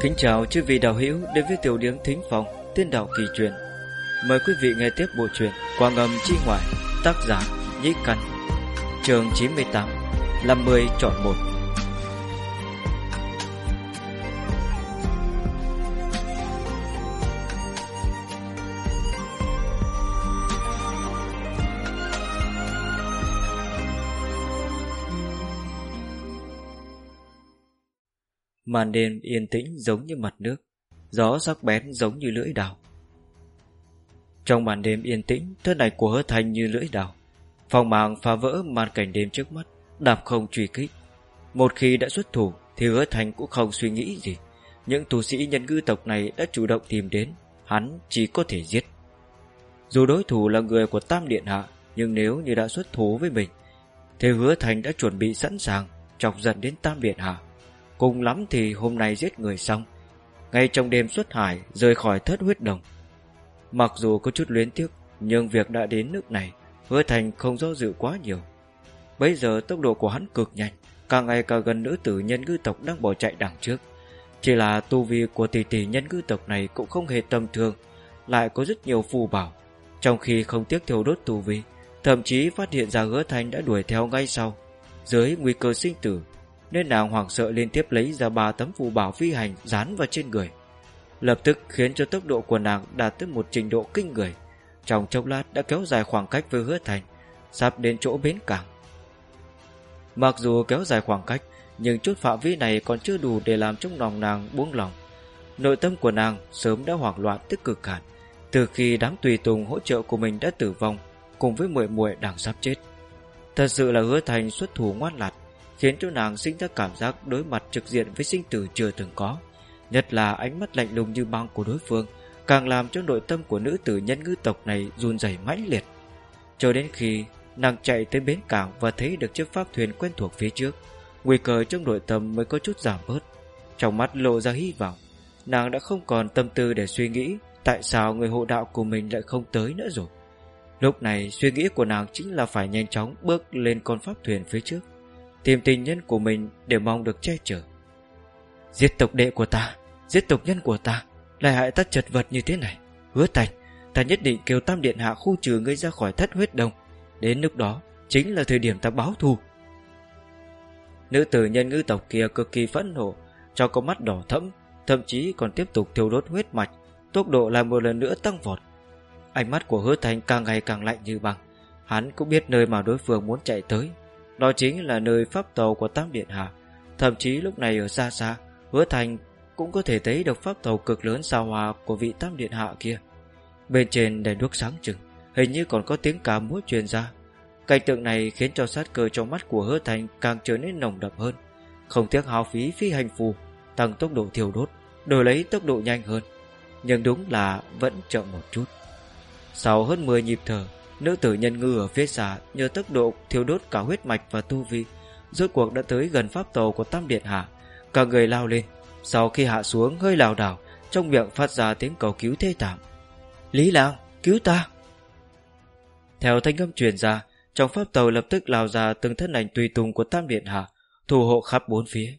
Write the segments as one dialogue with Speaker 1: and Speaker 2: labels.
Speaker 1: Kính chào chư vị đạo hữu đến với tiểu điếm thính phòng tiên đạo kỳ truyền. Mời quý vị nghe tiếp bộ truyền Quang âm chi ngoại, tác giả Nhĩ Căn, trường 98, 50 chọn 1. Màn đêm yên tĩnh giống như mặt nước. Gió sắc bén giống như lưỡi đào. Trong màn đêm yên tĩnh Thân ảnh của hứa thành như lưỡi đào. Phòng màng phá vỡ màn cảnh đêm trước mắt, Đạp không truy kích. Một khi đã xuất thủ, Thì hứa thành cũng không suy nghĩ gì. Những tù sĩ nhân ngư tộc này đã chủ động tìm đến, Hắn chỉ có thể giết. Dù đối thủ là người của Tam Điện Hạ, Nhưng nếu như đã xuất thủ với mình, Thì hứa thành đã chuẩn bị sẵn sàng, Chọc giận đến Tam Điện Hạ. Cùng lắm thì hôm nay giết người xong. Ngay trong đêm xuất hải, Rời khỏi thất huyết đồng. Mặc dù có chút luyến tiếc, Nhưng việc đã đến nước này, Hứa thành không do dự quá nhiều. Bây giờ tốc độ của hắn cực nhanh, Càng ngày càng gần nữ tử nhân ngư tộc đang bỏ chạy đằng trước. Chỉ là tu vi của tỷ tỷ nhân ngư tộc này Cũng không hề tầm thường, Lại có rất nhiều phù bảo. Trong khi không tiếc thiêu đốt tu vi, Thậm chí phát hiện ra hứa thành đã đuổi theo ngay sau, Dưới nguy cơ sinh tử nên nàng hoảng sợ liên tiếp lấy ra ba tấm phù bảo phi hành dán vào trên người. Lập tức khiến cho tốc độ của nàng đạt tới một trình độ kinh người. Trong chốc lát đã kéo dài khoảng cách với hứa thành, sắp đến chỗ bến cảng. Mặc dù kéo dài khoảng cách, nhưng chút phạm vi này còn chưa đủ để làm trong lòng nàng buông lòng nội tâm của nàng sớm đã hoảng loạn tức cực hẳn từ khi đám tùy tùng hỗ trợ của mình đã tử vong cùng với muội muội đang sắp chết. Thật sự là hứa thành xuất thủ ngoan lặt khiến cho nàng sinh ra cảm giác đối mặt trực diện với sinh tử chưa từng có. Nhất là ánh mắt lạnh lùng như băng của đối phương, càng làm cho nội tâm của nữ tử nhân ngư tộc này run rẩy mãnh liệt. Cho đến khi nàng chạy tới bến cảng và thấy được chiếc pháp thuyền quen thuộc phía trước, nguy cơ trong nội tâm mới có chút giảm bớt. Trong mắt lộ ra hy vọng, nàng đã không còn tâm tư để suy nghĩ tại sao người hộ đạo của mình lại không tới nữa rồi. Lúc này suy nghĩ của nàng chính là phải nhanh chóng bước lên con pháp thuyền phía trước Tìm tình nhân của mình để mong được che chở. Giết tộc đệ của ta, Giết tộc nhân của ta, Lại hại ta chật vật như thế này. Hứa thành, Ta nhất định kêu tam điện hạ khu trừ ngươi ra khỏi thất huyết đông Đến lúc đó, Chính là thời điểm ta báo thù. Nữ tử nhân ngư tộc kia cực kỳ phẫn nộ, Cho có mắt đỏ thẫm, Thậm chí còn tiếp tục thiêu đốt huyết mạch, Tốc độ lại một lần nữa tăng vọt. Ánh mắt của hứa thành càng ngày càng lạnh như băng. Hắn cũng biết nơi mà đối phương muốn chạy tới đó chính là nơi pháp tàu của Tam Điện Hạ. Thậm chí lúc này ở xa xa, Hứa Thành cũng có thể thấy được pháp tàu cực lớn sao hòa của vị Tam Điện Hạ kia. Bên trên đèn đuốc sáng trừng Hình như còn có tiếng cá múa truyền ra. Cảnh tượng này khiến cho sát cơ trong mắt của hứa thành càng trở nên nồng đậm hơn. Không tiếc hao phí phi hành phù, Tăng tốc độ thiêu đốt, Đổi lấy tốc độ nhanh hơn. Nhưng đúng là vẫn chậm một chút. Sau hơn 10 nhịp thở Nữ tử nhân ngư ở phía xa nhờ tốc độ thiêu đốt cả huyết mạch và tu vi, rốt cuộc đã tới gần pháp tàu của Tam Điện Hạ. Cả người lao lên, sau khi hạ xuống hơi lảo đảo, trong miệng phát ra tiếng cầu cứu thê thảm. Lý Lang, cứu ta! Theo thanh âm truyền ra, trong pháp tàu lập tức lao ra từng thân ảnh tùy tùng của Tam Điện Hạ, thủ hộ khắp bốn phía.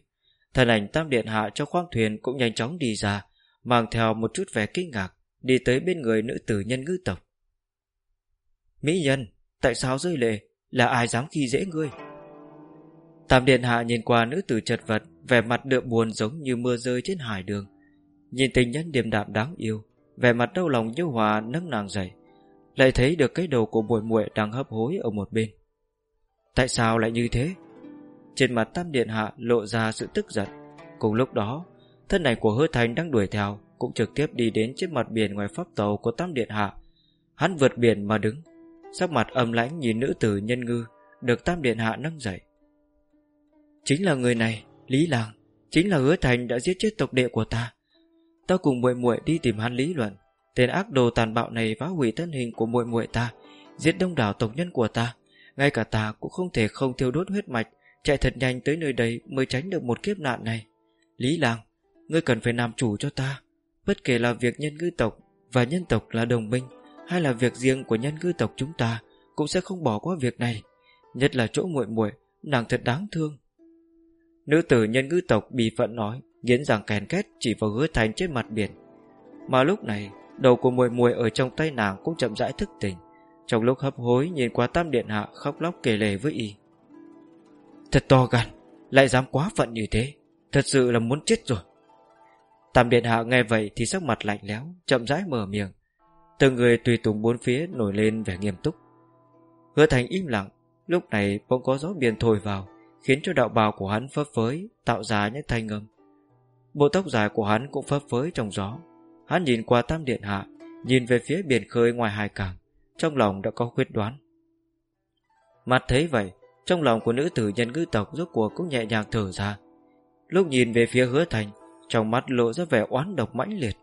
Speaker 1: Thân ảnh Tam Điện Hạ trong khoang thuyền cũng nhanh chóng đi ra, mang theo một chút vẻ kinh ngạc, đi tới bên người nữ tử nhân ngư tộc. Mỹ nhân, tại sao rơi lệ? Là ai dám khi dễ ngươi? Tam Điện Hạ nhìn qua nữ tử chật vật, vẻ mặt đượm buồn giống như mưa rơi trên hải đường. Nhìn tình nhân điềm đạm đáng yêu, vẻ mặt đau lòng như hòa nâng nàng dậy, lại thấy được cái đầu của bội muội đang hấp hối ở một bên. Tại sao lại như thế? Trên mặt Tam Điện Hạ lộ ra sự tức giận. Cùng lúc đó, thân này của hứa thành đang đuổi theo cũng trực tiếp đi đến trước mặt biển ngoài pháp tàu của Tam Điện Hạ. Hắn vượt biển mà đứng, Sắc mặt âm lãnh nhìn nữ tử nhân ngư, Được tam điện hạ nâng dậy. Chính là người này, Lý Làng, Chính là hứa thành đã giết chết tộc đệ của ta. Ta cùng muội muội đi tìm hắn lý luận, Tên ác đồ tàn bạo này phá hủy thân hình của muội muội ta, Giết đông đảo tộc nhân của ta. Ngay cả ta cũng không thể không thiêu đốt huyết mạch, Chạy thật nhanh tới nơi đây Mới tránh được một kiếp nạn này. Lý Làng, Ngươi cần phải làm chủ cho ta, Bất kể là việc nhân ngư tộc Và nhân tộc là đồng minh hay là việc riêng của nhân cư tộc chúng ta cũng sẽ không bỏ qua việc này, nhất là chỗ muội muội, nàng thật đáng thương. Nữ tử nhân cư tộc bị phận nói, nghiến răng kèn két chỉ vào hứa thành trên mặt biển. Mà lúc này, đầu của muội muội ở trong tay nàng cũng chậm rãi thức tỉnh, trong lúc hấp hối nhìn qua tam điện hạ khóc lóc kể lể với y. Thật to gan, lại dám quá phận như thế, thật sự là muốn chết rồi. Tam điện hạ nghe vậy thì sắc mặt lạnh lẽo, chậm rãi mở miệng từng người tùy tùng bốn phía nổi lên vẻ nghiêm túc. Hứa thành im lặng, lúc này bỗng có gió biển thổi vào, khiến cho đạo bào của hắn phấp phới, tạo ra những thanh âm. Bộ tóc dài của hắn cũng phấp phới trong gió. Hắn nhìn qua tam điện hạ, nhìn về phía biển khơi ngoài hai cảng, trong lòng đã có quyết đoán. Mặt thấy vậy, trong lòng của nữ tử nhân ngư tộc rốt cuộc cũng nhẹ nhàng thở ra. Lúc nhìn về phía hứa thành, trong mắt lộ ra vẻ oán độc mãnh liệt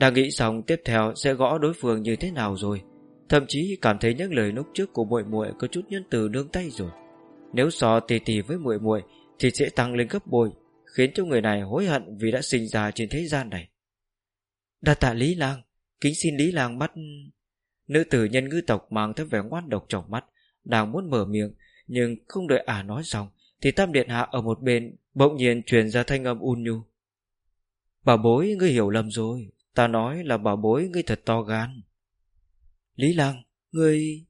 Speaker 1: đang nghĩ xong tiếp theo sẽ gõ đối phương như thế nào rồi. Thậm chí cảm thấy những lời lúc trước của muội muội có chút nhân từ nương tay rồi. Nếu so tì tì với muội muội thì sẽ tăng lên gấp bội, khiến cho người này hối hận vì đã sinh ra trên thế gian này. Đa tạ lý lang, kính xin lý lang bắt nữ tử nhân ngư tộc mang theo vẻ ngoan độc trong mắt, đang muốn mở miệng, nhưng không đợi ả nói xong, thì tam điện hạ ở một bên bỗng nhiên truyền ra thanh âm un nhu. Bảo bối, ngươi hiểu lầm rồi ta nói là bảo bối ngươi thật to gan. Lý lăng ngươi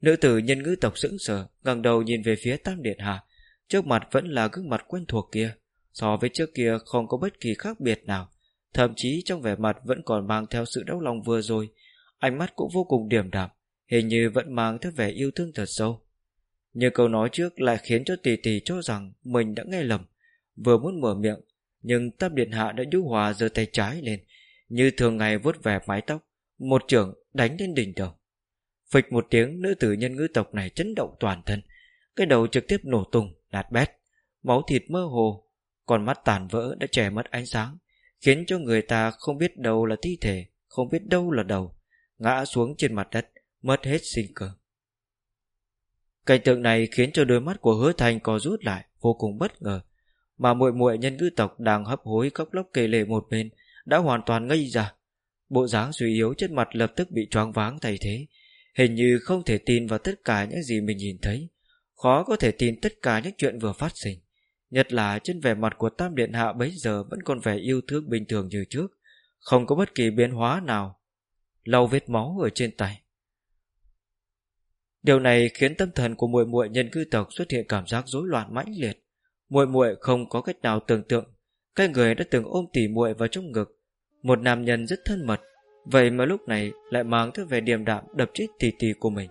Speaker 1: nữ tử nhân ngữ tộc sững sờ, ngẩng đầu nhìn về phía tam điện hạ. Trước mặt vẫn là gương mặt quen thuộc kia. So với trước kia không có bất kỳ khác biệt nào. Thậm chí trong vẻ mặt vẫn còn mang theo sự đau lòng vừa rồi. Ánh mắt cũng vô cùng điềm đạm, hình như vẫn mang theo vẻ yêu thương thật sâu. Như câu nói trước lại khiến cho tỷ tỷ cho rằng mình đã nghe lầm. Vừa muốn mở miệng, nhưng tam điện hạ đã nhu hòa giơ tay trái lên như thường ngày vuốt về mái tóc, một trưởng đánh lên đỉnh đầu. Phịch một tiếng, nữ tử nhân ngữ tộc này chấn động toàn thân. Cái đầu trực tiếp nổ tung Nạt bét. Máu thịt mơ hồ còn mắt tàn vỡ đã che mất ánh sáng, khiến cho người ta không biết đâu là thi thể, không biết đâu là đầu, ngã xuống trên mặt đất, mất hết sinh cơ. Cảnh tượng này khiến cho đôi mắt của hứa thành co rút lại, vô cùng bất ngờ. Mà muội muội nhân ngữ tộc đang hấp hối khóc lóc kề lệ một bên đã hoàn toàn ngây ra. Bộ dáng suy yếu trên mặt lập tức bị choáng váng thay thế, hình như không thể tin vào tất cả những gì mình nhìn thấy. Khó có thể tin tất cả những chuyện vừa phát sinh. Nhất là trên vẻ mặt của tam điện hạ bấy giờ vẫn còn vẻ yêu thương bình thường như trước, không có bất kỳ biến hóa nào. Lau vết máu ở trên tay. Điều này khiến tâm thần của muội muội nhân cư tộc xuất hiện cảm giác rối loạn mãnh liệt. Muội muội không có cách nào tưởng tượng cái người đã từng ôm tỉ muội vào trong ngực. Một nam nhân rất thân mật. Vậy mà lúc này lại mang thứ vẻ điềm đạm đập chết tỉ tỉ của mình.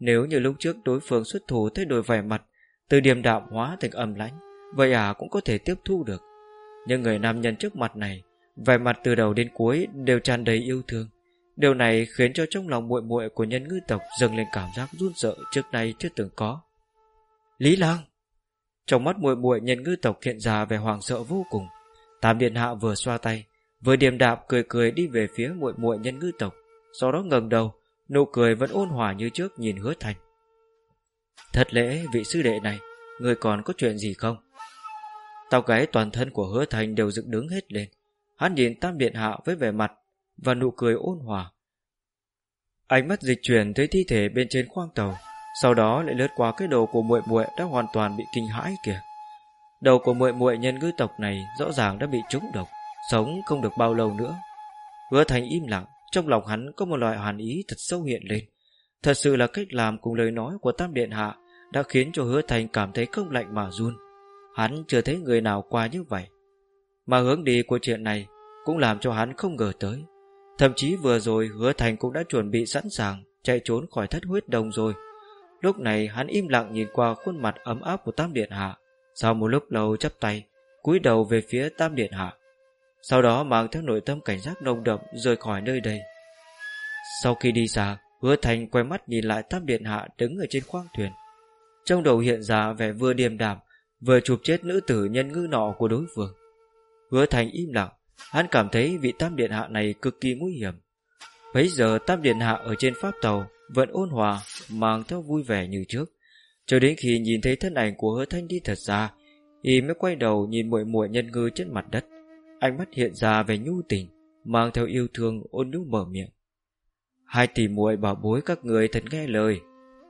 Speaker 1: Nếu như lúc trước đối phương xuất thủ thay đổi vẻ mặt, từ điềm đạm hóa thành âm lãnh, vậy à cũng có thể tiếp thu được. Nhưng người nam nhân trước mặt này, vẻ mặt từ đầu đến cuối đều tràn đầy yêu thương. Điều này khiến cho trong lòng muội muội của nhân ngư tộc dâng lên cảm giác run sợ trước nay chưa từng có. Lý Lăng trong mắt muội muội nhân ngư tộc hiện ra về hoàng sợ vô cùng. Tam điện hạ vừa xoa tay, vừa điềm đạm cười cười đi về phía muội muội nhân ngư tộc, sau đó ngẩng đầu, nụ cười vẫn ôn hòa như trước nhìn hứa thành. Thật lễ, vị sư đệ này, người còn có chuyện gì không? Tao gáy toàn thân của hứa thành đều dựng đứng hết lên. Hắn nhìn tam điện hạ với vẻ mặt và nụ cười ôn hòa. Ánh mắt dịch chuyển tới thi thể bên trên khoang tàu sau đó lại lướt qua cái đầu của muội muội đã hoàn toàn bị kinh hãi kìa. Đầu của muội muội nhân ngư tộc này rõ ràng đã bị trúng độc, sống không được bao lâu nữa. Hứa thành im lặng, trong lòng hắn có một loại hàn ý thật sâu hiện lên. Thật sự là cách làm cùng lời nói của tam điện hạ đã khiến cho hứa thành cảm thấy không lạnh mà run. Hắn chưa thấy người nào qua như vậy. Mà hướng đi của chuyện này cũng làm cho hắn không ngờ tới. Thậm chí vừa rồi hứa thành cũng đã chuẩn bị sẵn sàng chạy trốn khỏi thất huyết đồng rồi lúc này hắn im lặng nhìn qua khuôn mặt ấm áp của tam điện hạ. Sau một lúc lâu chắp tay, cúi đầu về phía tam điện hạ. Sau đó mang theo nội tâm cảnh giác nồng đậm rời khỏi nơi đây. Sau khi đi xa, hứa thành quay mắt nhìn lại tam điện hạ đứng ở trên khoang thuyền. Trong đầu hiện ra vẻ vừa điềm đạm, vừa chụp chết nữ tử nhân ngư nọ của đối phương. Hứa thành im lặng, hắn cảm thấy vị tam điện hạ này cực kỳ nguy hiểm. Bấy giờ tam điện hạ ở trên pháp tàu vẫn ôn hòa mang theo vui vẻ như trước. Cho đến khi nhìn thấy thân ảnh của hứa thanh đi thật xa y mới quay đầu nhìn muội muội nhân ngư trên mặt đất. Ánh mắt hiện ra về nhu tình mang theo yêu thương ôn nhu mở miệng. Hai tỷ muội bảo bối các người thật nghe lời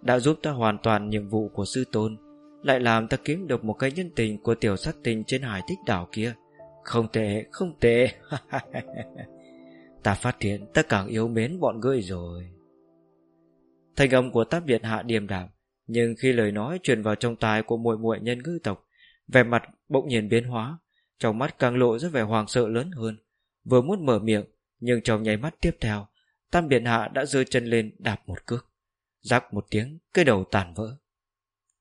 Speaker 1: đã giúp ta hoàn toàn nhiệm vụ của sư tôn Lại làm ta kiếm được một cái nhân tình Của tiểu sát tình trên hải tích đảo kia. Không tệ, không tệ. Ta phát hiện ta càng yêu mến bọn ngươi rồi. Thành âm của Tam Việt Hạ điềm đạm, Nhưng khi lời nói truyền vào trong tai của muội muội nhân ngư tộc, Vẻ mặt bỗng nhiên biến hóa, Trong mắt càng lộ ra vẻ hoàng sợ lớn hơn. Vừa muốn mở miệng, Nhưng trong nháy mắt tiếp theo, Tam Biển Hạ đã giơ chân lên đạp một cước. Rắc một tiếng, Cái đầu tàn vỡ.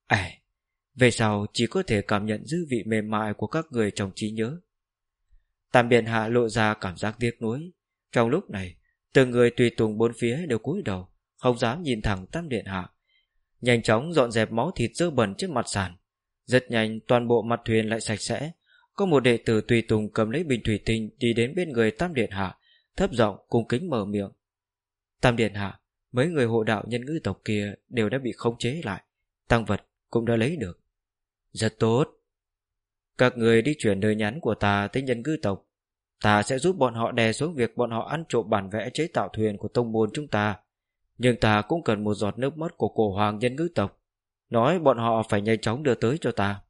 Speaker 1: À Về sau chỉ có thể cảm nhận dư vị mềm mại Của các người trong trí nhớ. Tam Biển Hạ lộ ra cảm giác tiếc nuối. Trong lúc này, Từng người tùy tùng bốn phía đều cúi đầu không dám nhìn thẳng Tam Điện Hạ. Nhanh chóng dọn dẹp máu thịt dơ bẩn trên mặt sàn. Rất nhanh, toàn bộ mặt thuyền lại sạch sẽ. Có một đệ tử tùy tùng cầm lấy bình thủy tinh Đi đến bên người Tam Điện Hạ, Thấp giọng cung kính mở miệng. Tam Điện Hạ, Mấy người hộ đạo nhân ngữ tộc kia Đều đã bị khống chế lại. Tăng vật cũng đã lấy được. Rất tốt. Các người đi chuyển lời nhắn của ta tới nhân ngữ tộc. Ta sẽ giúp bọn họ đè xuống việc bọn họ ăn trộm bản vẽ chế tạo thuyền của tông môn chúng ta. Nhưng ta cũng cần một giọt nước mắt của cổ hoàng nhân ngữ tộc. Nói bọn họ phải nhanh chóng đưa tới cho ta.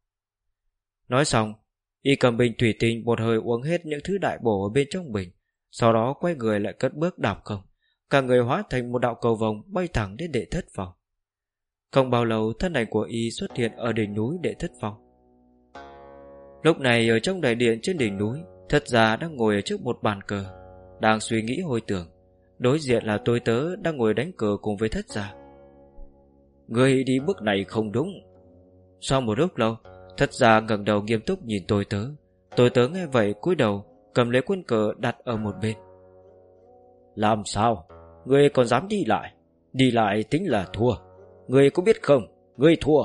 Speaker 1: Nói xong, Y cầm bình thủy tinh một hơi uống hết những thứ đại bổ ở bên trong bình, Sau đó quay người lại cất bước đạp không. Cả người hóa thành một đạo cầu vồng bay thẳng đến đệ thất phòng. Không bao lâu, thân ảnh của y xuất hiện ở đỉnh núi đệ thất phòng. Lúc này ở trong đại điện trên đỉnh núi, Thất gia đang ngồi ở trước một bàn cờ, Đang suy nghĩ hồi tưởng. Đối diện là tôi tớ đang ngồi đánh cờ cùng với thất gia Người đi bước này không đúng. Sau một lúc lâu, Thất gia ngẩng đầu nghiêm túc nhìn tôi tớ. Tôi tớ nghe vậy cúi đầu, Cầm lấy quân cờ đặt ở một bên. Làm sao? Người còn dám đi lại? Đi lại tính là thua. Người có biết không? Người thua.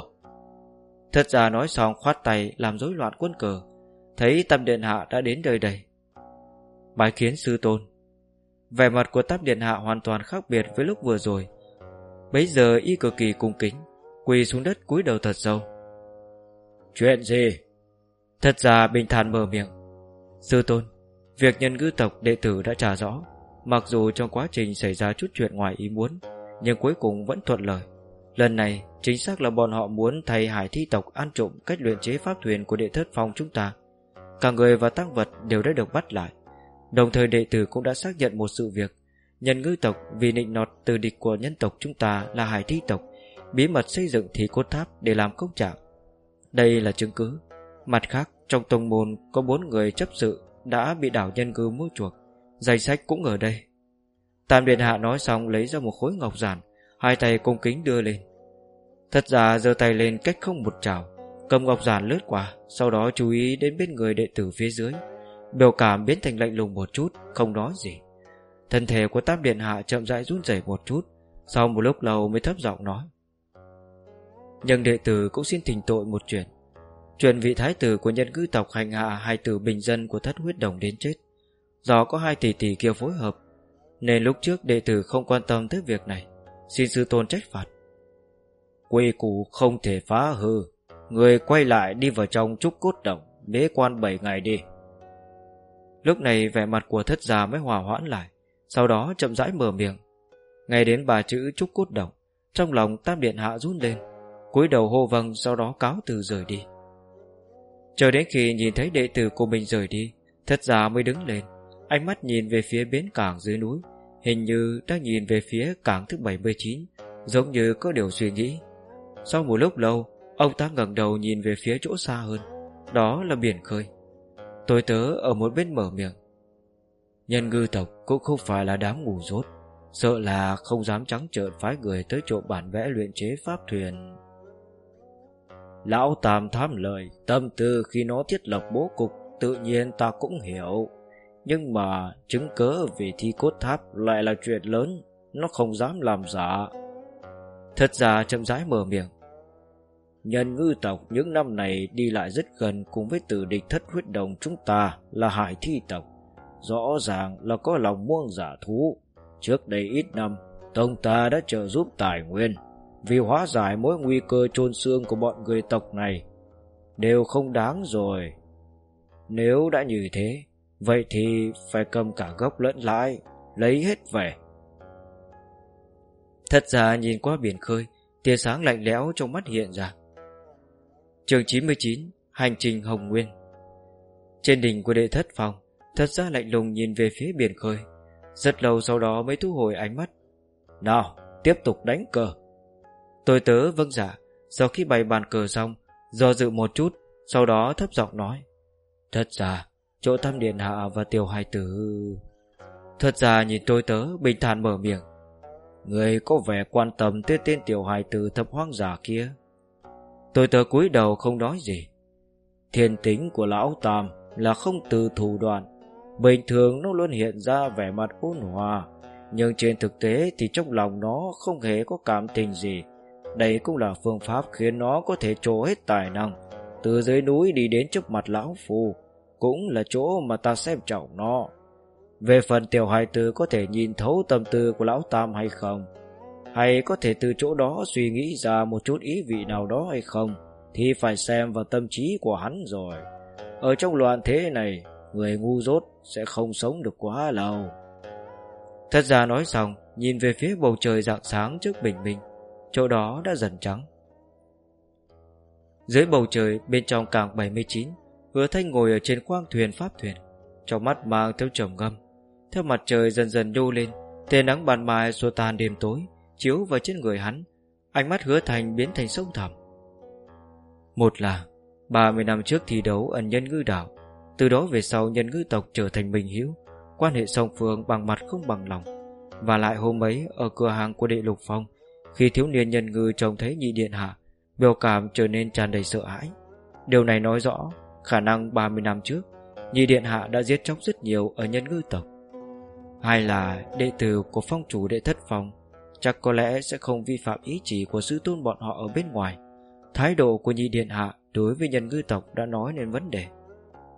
Speaker 1: Thất gia nói xong khoát tay làm rối loạn quân cờ. Thấy Tam Điện Hạ đã đến đời đầy Bái kiến sư tôn. Vẻ mặt của Tam Điện Hạ hoàn toàn khác biệt với lúc vừa rồi. Bấy giờ y cực kỳ cung kính Quỳ xuống đất cúi đầu thật sâu. Chuyện gì? Thật ra bình thản mở miệng. Sư tôn Việc nhân ngư tộc đệ tử đã trả rõ. Mặc dù trong quá trình xảy ra chút chuyện ngoài ý muốn Nhưng cuối cùng vẫn thuận lợi. Lần này chính xác là bọn họ muốn thay hải thi tộc ăn trộm cách luyện chế pháp thuyền của đệ thất phong chúng ta. Cả người và tăng vật đều đã được bắt lại Đồng thời đệ tử cũng đã xác nhận một sự việc. Nhân ngư tộc vì nịnh nọt từ địch của nhân tộc chúng ta là hải thi tộc, Bí mật xây dựng thí cốt tháp để làm công trạng. Đây là chứng cứ. Mặt khác, trong tông môn có bốn người chấp sự đã bị đảo nhân cư mua chuộc. Danh sách cũng ở đây. Tam Điện Hạ nói xong lấy ra một khối ngọc giản, Hai tay cung kính đưa lên. Thật ra giơ tay lên cách không một trào, Cầm ngọc giản lướt qua, Sau đó chú ý đến bên người đệ tử phía dưới. Biểu cảm biến thành lạnh lùng một chút, Không nói gì. Thân thể của Tam Điện Hạ chậm rãi run rẩy một chút, Sau một lúc lâu mới thấp giọng nói. Nhưng đệ tử cũng xin thỉnh tội một chuyện. Chuyện vị thái tử của nhân cư tộc hành hạ hai tử bình dân của thất huyết đồng đến chết. Do có hai tỷ tỷ kia phối hợp, Nên lúc trước đệ tử không quan tâm tới việc này, Xin sư tôn trách phạt. Quy củ không thể phá hư, Người quay lại đi vào trong trúc cốt động Bế quan 7 ngày đi. Lúc này vẻ mặt của thất già mới hòa hoãn lại, Sau đó chậm rãi mở miệng. Nghe đến bà chữ trúc cốt động, Trong lòng tam điện hạ run lên, cúi đầu hô vâng sau đó cáo từ rời đi. Chờ đến khi nhìn thấy đệ tử của mình rời đi, Thất già mới đứng lên, Ánh mắt nhìn về phía bến cảng dưới núi, Hình như đang nhìn về phía cảng thứ 79 Giống như có điều suy nghĩ. Sau một lúc lâu, Ông ta ngẩng đầu nhìn về phía chỗ xa hơn, Đó là biển khơi. Tôi tớ ở một bên mở miệng. Nhân ngư tộc cũng không phải là đám ngủ rốt Sợ là không dám trắng trợn phái người tới trộm bản vẽ luyện chế pháp thuyền. Lão Tam tham lời, Tâm tư khi nó thiết lập bố cục, Tự nhiên ta cũng hiểu. Nhưng mà chứng cớ về thi cốt tháp Lại là chuyện lớn, Nó không dám làm giả. Thật ra chậm rãi mở miệng Nhân ngư tộc những năm này đi lại rất gần cùng với tử địch thất huyết đồng chúng ta là hải thi tộc. Rõ ràng là có lòng muông giả thú. Trước đây ít năm, tông ta đã trợ giúp tài nguyên, vì hóa giải mối nguy cơ chôn xương của bọn người tộc này. Đều không đáng rồi. Nếu đã như thế, vậy thì phải cầm cả gốc lẫn lãi, lấy hết về. Thật ra nhìn qua biển khơi, tia sáng lạnh lẽo trong mắt hiện ra. Trường 99 Hành trình Hồng Nguyên. Trên đỉnh của đệ thất phòng Thật ra lạnh lùng nhìn về phía biển khơi. Rất lâu sau đó mới thu hồi ánh mắt. Nào, tiếp tục đánh cờ. Tôi tớ vâng giả dạ. Sau khi bày bàn cờ xong, Do dự một chút, Sau đó thấp giọng nói. Thật ra chỗ thăm điện hạ và tiểu hài tử. Thật ra nhìn tôi tớ bình thản mở miệng. Người có vẻ quan tâm tới tên tiểu hài tử thập hoang giả kia. Tôi tớ cúi đầu không nói gì. Thiên tính của lão Tam là không từ thủ đoạn. Bình thường nó luôn hiện ra vẻ mặt ôn hòa, Nhưng trên thực tế thì trong lòng nó không hề có cảm tình gì. Đây cũng là phương pháp khiến nó có thể trổ hết tài năng, Từ dưới núi đi đến trước mặt lão phù Cũng là chỗ mà ta xem trọng nó. Về phần tiểu hài tử có thể nhìn thấu tâm tư của lão Tam hay không? Hay có thể từ chỗ đó suy nghĩ ra một chút ý vị nào đó hay không, Thì phải xem vào tâm trí của hắn rồi. Ở trong loạn thế này, Người ngu dốt sẽ không sống được quá lâu. Thật ra nói xong, Nhìn về phía bầu trời dạng sáng trước bình minh, Chỗ đó đã dần trắng. Dưới bầu trời, bên trong cảng 79 Hứa thanh ngồi ở trên khoang thuyền pháp thuyền, Trong mắt mang theo trầm ngâm. Theo mặt trời dần dần nhô lên, Tia nắng ban mai xua tan đêm tối. Chiếu vào trên người hắn, Ánh mắt hứa thành biến thành sông thẳm. Một là 30 năm trước thi đấu ẩn nhân ngư đảo, từ đó về sau nhân ngư tộc trở thành bình hữu, Quan hệ song phương bằng mặt không bằng lòng. Và lại hôm ấy, Ở cửa hàng của đệ lục phong, Khi thiếu niên nhân ngư trông thấy nhị điện hạ, Biểu cảm trở nên tràn đầy sợ hãi. Điều này nói rõ, Khả năng 30 năm trước, Nhị điện hạ đã giết chóc rất nhiều Ở nhân ngư tộc. Hay là đệ tử của phong chủ đệ thất phong Chắc có lẽ sẽ không vi phạm ý chỉ Của sư tôn bọn họ ở bên ngoài. Thái độ của nhị điện hạ Đối với nhân ngư tộc đã nói nên vấn đề.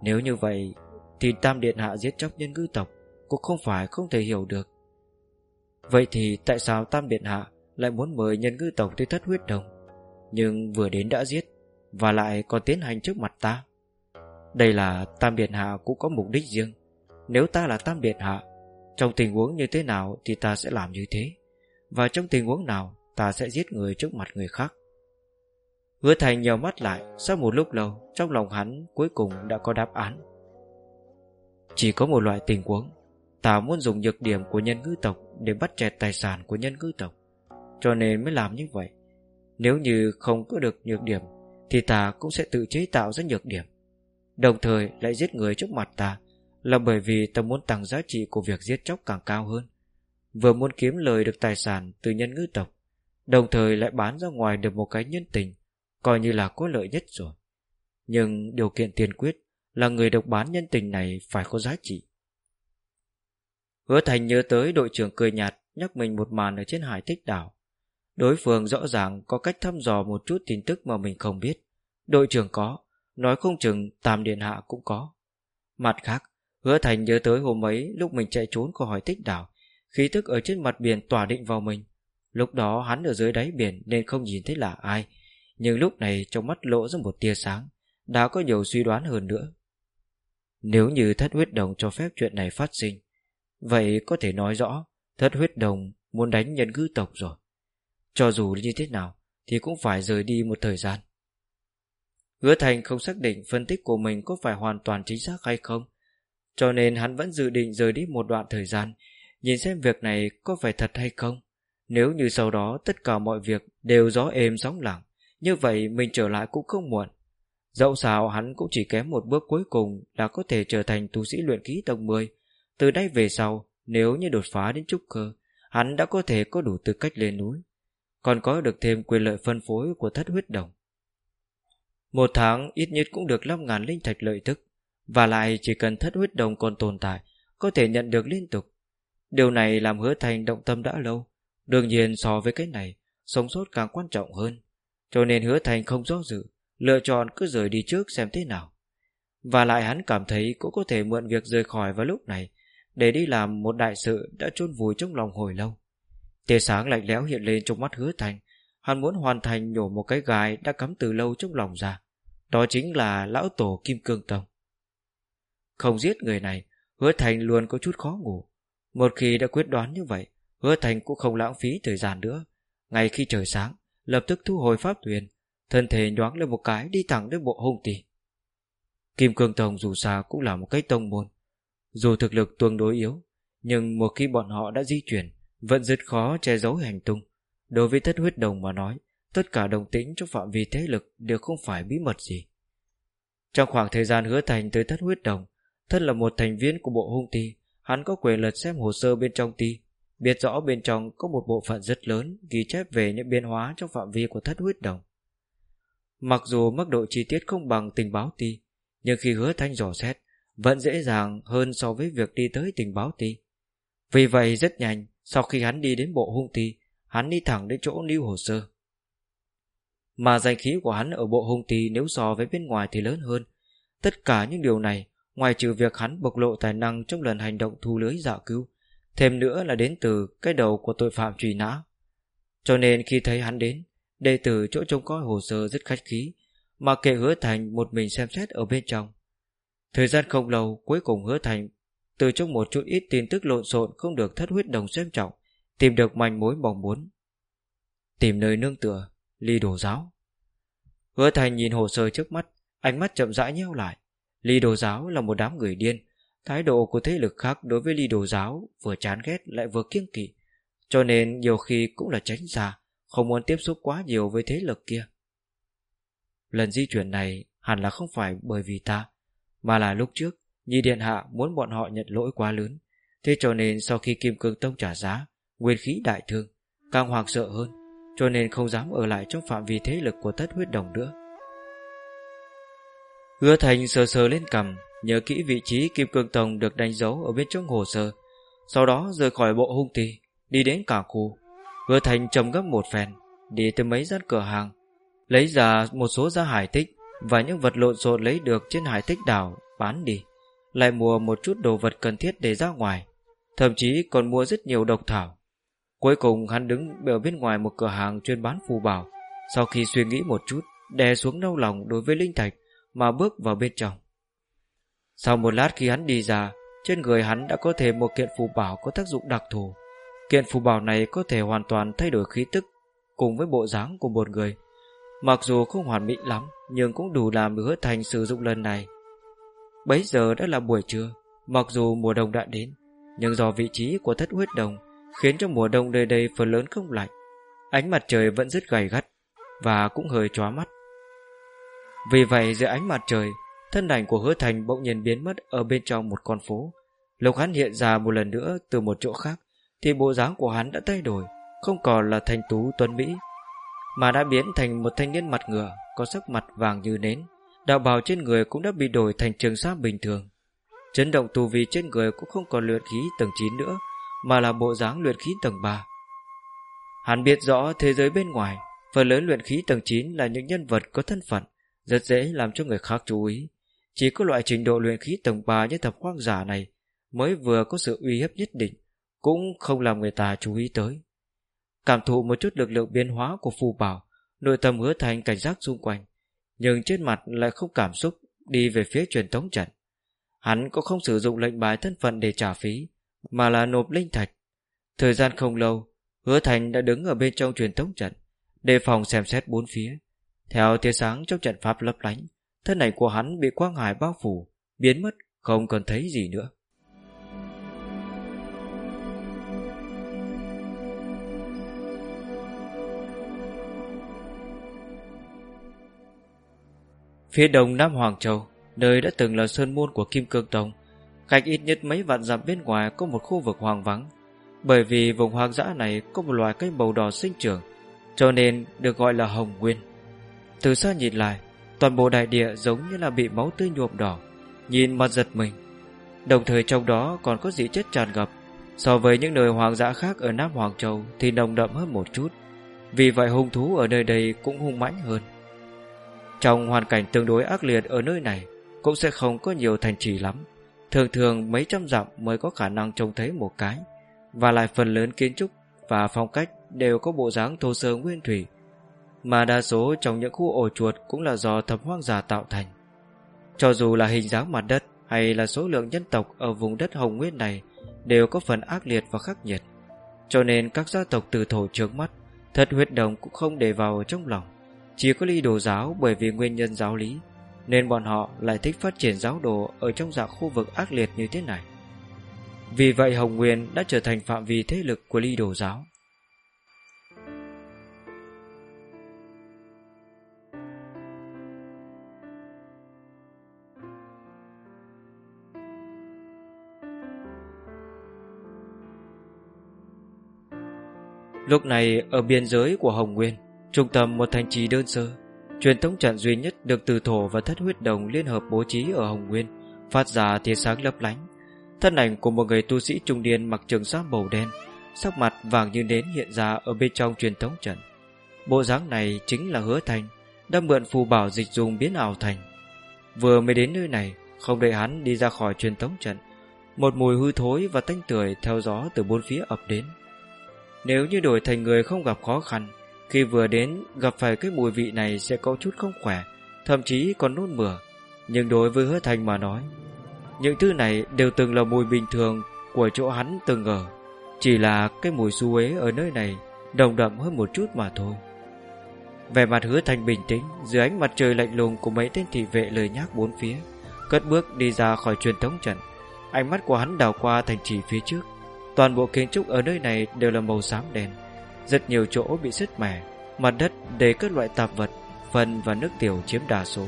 Speaker 1: Nếu như vậy, Thì Tam Điện Hạ giết chóc nhân ngư tộc, Cũng không phải không thể hiểu được. Vậy thì tại sao Tam Điện Hạ Lại muốn mời nhân ngư tộc tới thất huyết đồng, Nhưng vừa đến đã giết, Và lại còn tiến hành trước mặt ta? Đây là Tam Điện Hạ cũng có mục đích riêng. Nếu ta là Tam Điện Hạ, Trong tình huống như thế nào Thì ta sẽ làm như thế? Và trong tình huống nào, Ta sẽ giết người trước mặt người khác. Hứa Thành nhờ mắt lại, Sau một lúc lâu, Trong lòng hắn cuối cùng đã có đáp án. Chỉ có một loại tình huống, Ta muốn dùng nhược điểm của nhân ngư tộc Để bắt chẹt tài sản của nhân ngư tộc, Cho nên mới làm như vậy. Nếu như không có được nhược điểm, Thì ta cũng sẽ tự chế tạo ra nhược điểm. Đồng thời lại giết người trước mặt ta, Là bởi vì ta muốn tăng giá trị Của việc giết chóc càng cao hơn. Vừa muốn kiếm lời được tài sản Từ nhân ngữ tộc Đồng thời lại bán ra ngoài được một cái nhân tình coi như là có lợi nhất rồi. Nhưng điều kiện tiên quyết là người độc bán nhân tình này phải có giá trị. Hứa Thành nhớ tới đội trưởng cười nhạt nhắc mình một màn ở trên hải tích đảo. Đối phương rõ ràng có cách thăm dò một chút tin tức mà mình không biết. Đội trưởng có, nói không chừng Tam Điện Hạ cũng có. Mặt khác, Hứa Thành nhớ tới hôm ấy lúc mình chạy trốn khỏi hỏi tích đảo, khí tức ở trên mặt biển tỏa định vào mình. Lúc đó hắn ở dưới đáy biển nên không nhìn thấy là ai, nhưng lúc này trong mắt lộ ra một tia sáng Đã có nhiều suy đoán hơn nữa. Nếu như thất huyết đồng cho phép chuyện này phát sinh Vậy có thể nói rõ Thất huyết đồng muốn đánh nhân cư tộc rồi. Cho dù như thế nào Thì cũng phải rời đi một thời gian. Hứa Thành không xác định phân tích của mình có phải hoàn toàn chính xác hay không Cho nên hắn vẫn dự định rời đi một đoạn thời gian Nhìn xem việc này có phải thật hay không. Nếu như sau đó tất cả mọi việc đều gió êm sóng lặng, như vậy mình trở lại cũng không muộn. Dẫu sao hắn cũng chỉ kém một bước cuối cùng Là có thể trở thành tu sĩ luyện khí tầng 10 Từ đây về sau, Nếu như đột phá đến trúc cơ, Hắn đã có thể có đủ tư cách lên núi, Còn có được thêm quyền lợi phân phối Của thất huyết đồng. Một tháng ít nhất cũng được 5.000 linh thạch lợi tức, Và lại chỉ cần thất huyết đồng còn tồn tại, Có thể nhận được liên tục. Điều này làm hứa thành động tâm đã lâu. Đương nhiên so với cái này, Sống sót càng quan trọng hơn. Cho nên hứa thành không do dự, Lựa chọn cứ rời đi trước xem thế nào. Và lại hắn cảm thấy Cũng có thể mượn việc rời khỏi vào lúc này Để đi làm một đại sự Đã chôn vùi trong lòng hồi lâu. Tia sáng lạnh lẽo hiện lên trong mắt hứa thành. Hắn muốn hoàn thành nhổ một cái gai Đã cắm từ lâu trong lòng ra. Đó chính là lão tổ Kim Cương Tông. Không giết người này, Hứa thành luôn có chút khó ngủ. Một khi đã quyết đoán như vậy, Hứa thành cũng không lãng phí thời gian nữa. Ngay khi trời sáng, lập tức thu hồi pháp thuyền Thân thể nhoáng lên một cái đi thẳng đến bộ hung tỷ Kim Cương Tông dù sao cũng là một cái tông môn. Dù thực lực tương đối yếu, Nhưng một khi bọn họ đã di chuyển, Vẫn rất khó che giấu hành tung. Đối với thất huyết đồng mà nói, Tất cả đồng tĩnh trong phạm vi thế lực Đều không phải bí mật gì. Trong khoảng thời gian hứa thành tới thất huyết đồng Thân là một thành viên của bộ hung ti Hắn có quyền lật xem hồ sơ bên trong ti. Biết rõ bên trong có một bộ phận rất lớn Ghi chép về những biến hóa trong phạm vi của thất huyết đồng. Mặc dù mức độ chi tiết không bằng tình báo ti, Nhưng khi hứa thanh dò xét, Vẫn dễ dàng hơn so với việc đi tới tình báo ti. Vì vậy rất nhanh, Sau khi hắn đi đến bộ hung ti, Hắn đi thẳng đến chỗ lưu hồ sơ. Mà danh khí của hắn ở bộ hung ti Nếu so với bên ngoài thì lớn hơn. Tất cả những điều này Ngoài trừ việc hắn bộc lộ tài năng Trong lần hành động thu lưới giả cứu, Thêm nữa là đến từ cái đầu của tội phạm truy nã. Cho nên khi thấy hắn đến, Đệ tử chỗ trông coi hồ sơ rất khách khí, Mà kệ hứa thành một mình xem xét ở bên trong. Thời gian không lâu, Cuối cùng hứa thành Từ trong một chút ít tin tức lộn xộn Không được thất huyết đồng xem trọng, Tìm được manh mối mong muốn. Tìm nơi nương tựa, Ly đồ giáo. Hứa thành nhìn hồ sơ trước mắt, Ánh mắt chậm rãi nheo lại. Ly đồ giáo là một đám người điên. Thái độ của thế lực khác đối với ly đồ giáo Vừa chán ghét lại vừa kiêng kỵ. Cho nên nhiều khi cũng là tránh xa Không muốn tiếp xúc quá nhiều với thế lực kia. Lần di chuyển này Hẳn là không phải bởi vì ta, Mà là lúc trước, Nhi Điện Hạ muốn bọn họ nhận lỗi quá lớn. Thế cho nên sau khi Kim Cương Tông trả giá, Nguyên khí đại thương, Càng hoàng sợ hơn, Cho nên không dám ở lại trong phạm vi thế lực của thất huyết đồng nữa. Hứa Thành sờ sờ lên cầm Nhớ kỹ vị trí Kim Cương Tông được đánh dấu ở bên trong hồ sơ. Sau đó rời khỏi bộ hung tì Đi đến cả khu. Hứa Thành trầm gấp một phen, Đi tới mấy gian cửa hàng, Lấy ra một số gia hải tích Và những vật lộn xộn lấy được trên hải tích đảo Bán đi, Lại mua một chút đồ vật cần thiết để ra ngoài, Thậm chí còn mua rất nhiều độc thảo. Cuối cùng hắn đứng ở bên ngoài một cửa hàng chuyên bán phù bảo, Sau khi suy nghĩ một chút, Đè xuống đau lòng đối với linh thạch mà bước vào bên trong. Sau một lát khi hắn đi ra, Trên người hắn đã có thể một kiện phù bảo có tác dụng đặc thù. Kiện phù bảo này có thể hoàn toàn thay đổi khí tức Cùng với bộ dáng của một người. Mặc dù không hoàn mỹ lắm, Nhưng cũng đủ làm hứa thành sử dụng lần này. Bấy giờ đã là buổi trưa, Mặc dù mùa đông đã đến, Nhưng do vị trí của thất huyết đồng Khiến cho mùa đông nơi đây phần lớn không lạnh. Ánh mặt trời vẫn rất gầy gắt Và cũng hơi chóa mắt. Vì vậy, dưới ánh mặt trời, Thân ảnh của hứa thành bỗng nhiên biến mất Ở bên trong một con phố. Lục hắn hiện ra một lần nữa từ một chỗ khác, Thì bộ dáng của hắn đã thay đổi, Không còn là thanh tú tuấn Mỹ, Mà đã biến thành một thanh niên mặt ngựa, Có sắc mặt vàng như nến. Đạo bào trên người cũng đã bị đổi thành trường sát bình thường. Chấn động tù vi trên người Cũng không còn luyện khí tầng 9 nữa, Mà là bộ dáng luyện khí tầng 3 Hắn biết rõ thế giới bên ngoài, Phần lớn luyện khí tầng 9 là những nhân vật có thân phận rất dễ làm cho người khác chú ý chỉ có loại trình độ luyện khí tầng 3 như thập hoang giả này mới vừa có sự uy hiếp nhất định, cũng không làm người ta chú ý tới. Cảm thụ một chút lực lượng biến hóa của phù bảo, nội tâm hứa thành cảnh giác xung quanh, nhưng trên mặt lại không cảm xúc đi về phía truyền tống trận. Hắn cũng không sử dụng lệnh bài thân phận để trả phí, mà là nộp linh thạch. Thời gian không lâu, hứa thành đã đứng ở bên trong truyền tống trận, đề phòng xem xét bốn phía. Theo tia sáng trong trận pháp lấp lánh, thân ảnh của hắn bị quang hải bao phủ, biến mất, không còn thấy gì nữa. Phía đông Nam Hoàng Châu, nơi đã từng là sơn môn của Kim Cương Tông, cách ít nhất mấy vạn dặm bên ngoài có một khu vực hoang vắng. Bởi vì vùng hoang dã này có một loài cây màu đỏ sinh trưởng, cho nên được gọi là Hồng Nguyên. Từ xa nhìn lại, Toàn bộ đại địa giống như là bị máu tươi nhuộm đỏ Nhìn mặt giật mình. Đồng thời trong đó còn có dị chất tràn ngập. So với những nơi hoang dã khác ở Nam Hoàng Châu Thì nồng đậm hơn một chút. Vì vậy hung thú ở nơi đây cũng hung mãnh hơn. Trong hoàn cảnh tương đối ác liệt ở nơi này Cũng sẽ không có nhiều thành trì lắm. Thường thường mấy trăm dặm mới có khả năng trông thấy một cái Và lại phần lớn kiến trúc và phong cách đều có bộ dáng thô sơ nguyên thủy mà đa số trong những khu ổ chuột cũng là do thập hoang giả tạo thành. Cho dù là hình dáng mặt đất hay là số lượng nhân tộc ở vùng đất Hồng Nguyên này đều có phần ác liệt và khắc nghiệt. Cho nên các gia tộc từ thổ trước mắt, thật huyết đồng cũng không để vào trong lòng. Chỉ có ly đồ giáo bởi vì nguyên nhân giáo lý Nên bọn họ lại thích phát triển giáo đồ Ở trong dạng khu vực ác liệt như thế này Vì vậy Hồng Nguyên đã trở thành phạm vi thế lực của ly đồ giáo Lúc này, ở biên giới của Hồng Nguyên, Trung tâm một thành trì đơn sơ, Truyền thống trận duy nhất được từ thổ và thất huyết đồng liên hợp bố trí ở Hồng Nguyên, Phát ra tia sáng lấp lánh. Thân ảnh của một người tu sĩ trung niên mặc trường giáp màu đen, Sắc mặt vàng như nến hiện ra ở bên trong truyền thống trận. Bộ dáng này chính là hứa thành, Đã mượn phù bảo dịch dùng biến ảo thành. Vừa mới đến nơi này, Không đợi hắn đi ra khỏi truyền thống trận, Một mùi hư thối và tanh tưởi theo gió từ bốn phía ập đến nếu như đổi thành người không gặp khó khăn, Khi vừa đến gặp phải cái mùi vị này sẽ có chút không khỏe, Thậm chí còn nôn mửa. Nhưng đối với hứa thành mà nói, Những thứ này đều từng là mùi bình thường Của chỗ hắn từng ở. Chỉ là cái mùi su ế ở nơi này Đồng đậm hơn một chút mà thôi. Về mặt hứa thành bình tĩnh, Dưới ánh mặt trời lạnh lùng của mấy tên thị vệ lời nhác bốn phía, Cất bước đi ra khỏi truyền thống trận. Ánh mắt của hắn đào qua thành trì phía trước. Toàn bộ kiến trúc ở nơi này đều là màu xám đen. Rất nhiều chỗ bị sứt mẻ, Mặt đất để các loại tạp vật Phân và nước tiểu chiếm đa số.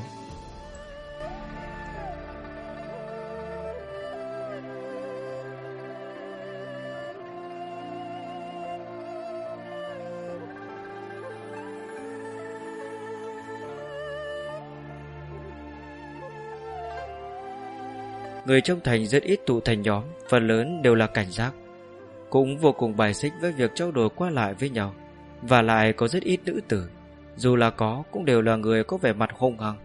Speaker 1: Người trong thành rất ít tụ thành nhóm, Phần lớn đều là cảnh giác cũng vô cùng bài xích với việc trao đổi qua lại với nhau. Và lại có rất ít nữ tử. Dù là có, cũng đều là người có vẻ mặt hung hăng.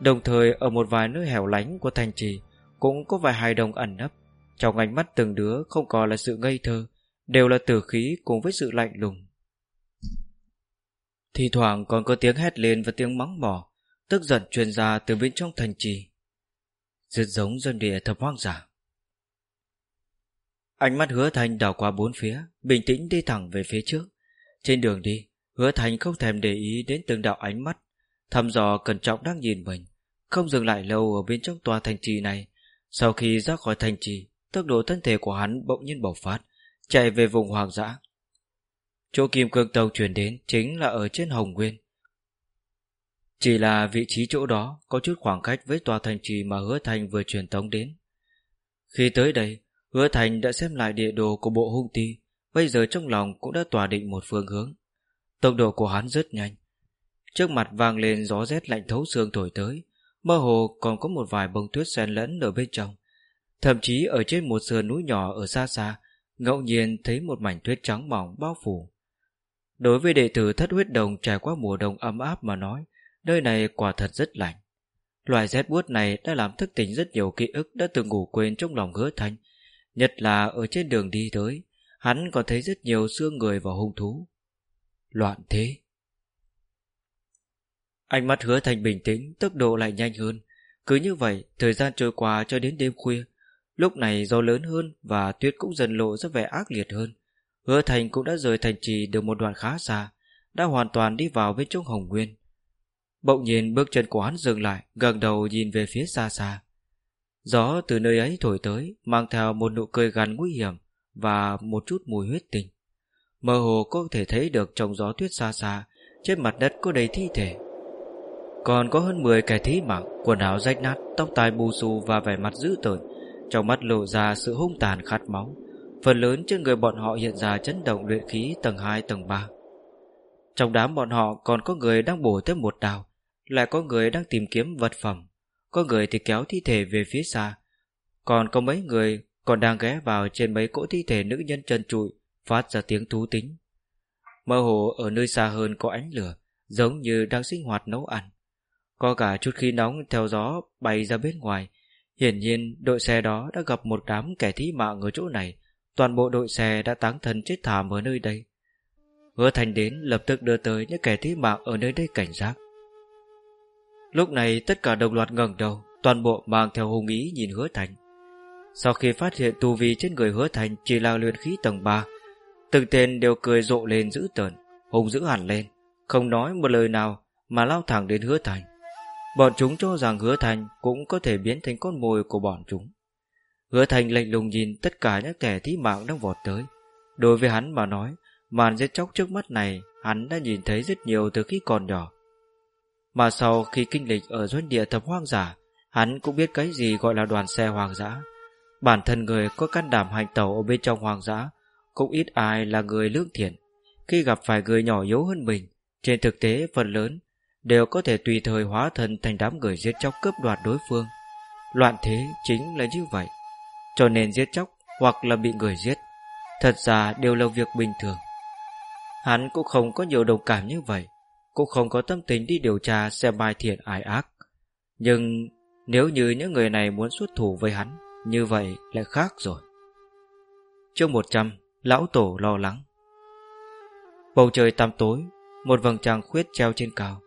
Speaker 1: Đồng thời, ở một vài nơi hẻo lánh của thành trì, cũng có vài hài đồng ẩn nấp. Trong ánh mắt từng đứa không còn là sự ngây thơ, đều là tử khí cùng với sự lạnh lùng. Thì thoảng còn có tiếng hét lên và tiếng mắng mỏ, tức giận truyền ra từ bên trong thành trì. Rất giống dân địa thập hoang dã. Ánh mắt hứa thành đảo qua bốn phía, Bình tĩnh đi thẳng về phía trước. Trên đường đi, Hứa thành không thèm để ý đến từng đạo ánh mắt. Thăm dò cẩn trọng đang nhìn mình, Không dừng lại lâu ở bên trong tòa thành trì này. Sau khi ra khỏi thành trì, Tốc độ thân thể của hắn bỗng nhiên bộc phát, Chạy về vùng hoàng dã. Chỗ kim cương tàu chuyển đến Chính là ở trên Hồng Nguyên. Chỉ là vị trí chỗ đó Có chút khoảng cách với tòa thành trì Mà hứa thành vừa truyền tống đến. Khi tới đây Hứa Thành đã xem lại địa đồ của bộ hung ti, Bây giờ trong lòng cũng đã tỏa định một phương hướng. Tốc độ của hắn rất nhanh. Trước mặt vang lên gió rét lạnh thấu xương thổi tới, Mơ hồ còn có một vài bông tuyết xen lẫn ở bên trong. Thậm chí ở trên một sườn núi nhỏ ở xa xa, Ngẫu nhiên thấy một mảnh tuyết trắng mỏng bao phủ. Đối với đệ tử thất huyết đồng trải qua mùa đông ấm áp mà nói, Nơi này quả thật rất lạnh. Loại rét buốt này đã làm thức tỉnh rất nhiều ký ức đã từng ngủ quên trong lòng hứa thanh Nhất là ở trên đường đi tới, Hắn còn thấy rất nhiều xương người và hung thú. Loạn thế. Ánh mắt hứa thành bình tĩnh, Tốc độ lại nhanh hơn. Cứ như vậy, thời gian trôi qua cho đến đêm khuya. Lúc này gió lớn hơn Và tuyết cũng dần lộ rất vẻ ác liệt hơn. Hứa thành cũng đã rời thành trì Được một đoạn khá xa, Đã hoàn toàn đi vào bên trong hồng nguyên. Bỗng nhiên bước chân của hắn dừng lại gần đầu nhìn về phía xa xa. Gió từ nơi ấy thổi tới, Mang theo một nụ cười gắn nguy hiểm Và một chút mùi huyết tình. Mơ hồ có thể thấy được trong gió tuyết xa xa, Trên mặt đất có đầy thi thể. Còn có hơn 10 kẻ thí mạng, Quần áo rách nát, Tóc tai bù xù và vẻ mặt dữ tợn. Trong mắt lộ ra sự hung tàn khát máu. Phần lớn trên người bọn họ hiện ra chấn động luyện khí tầng 2 tầng 3 Trong đám bọn họ còn có người đang bổ thêm một đào Lại có người đang tìm kiếm vật phẩm có người thì kéo thi thể về phía xa. Còn có mấy người còn đang ghé vào trên mấy cỗ thi thể nữ nhân trần trụi, Phát ra tiếng thú tính. Mơ hồ ở nơi xa hơn có ánh lửa, Giống như đang sinh hoạt nấu ăn. Có cả chút khí nóng theo gió bay ra bên ngoài. Hiển nhiên, đội xe đó đã gặp một đám kẻ thí mạng ở chỗ này. Toàn bộ đội xe đã táng thân chết thảm ở nơi đây. Hứa thành đến lập tức đưa tới những kẻ thí mạng ở nơi đây cảnh giác. Lúc này tất cả đồng loạt ngẩng đầu Toàn bộ mang theo hùng ý nhìn hứa thành Sau khi phát hiện tu vi trên người hứa thành Chỉ là luyện khí tầng 3 Từng tên đều cười rộ lên dữ tợn Hùng dữ hẳn lên Không nói một lời nào mà lao thẳng đến hứa thành. Bọn chúng cho rằng hứa thành cũng có thể biến thành con mồi của bọn chúng. Hứa thành lạnh lùng nhìn tất cả những kẻ thí mạng đang vọt tới. Đối với hắn mà nói, màn giết chóc trước mắt này hắn đã nhìn thấy rất nhiều từ khi còn nhỏ. Mà sau khi kinh lịch ở doanh địa thập hoang giả, hắn cũng biết cái gì gọi là đoàn xe hoàng dã. Bản thân người có can đảm hành tàu ở bên trong hoàng dã, cũng ít ai là người lương thiện. Khi gặp phải người nhỏ yếu hơn mình, trên thực tế phần lớn đều có thể tùy thời hóa thân thành đám người giết chóc cướp đoạt đối phương. Loạn thế chính là như vậy. Cho nên giết chóc hoặc là bị người giết, thật ra đều là việc bình thường. Hắn cũng không có nhiều đồng cảm như vậy, cũng không có tâm tình đi điều tra xem ai thiện ai ác. Nhưng nếu như những người này muốn xuất thủ với hắn, như vậy lại khác rồi. Chương 100 Lão Tổ lo lắng Bầu trời tăm tối Một vầng trăng khuyết treo trên cao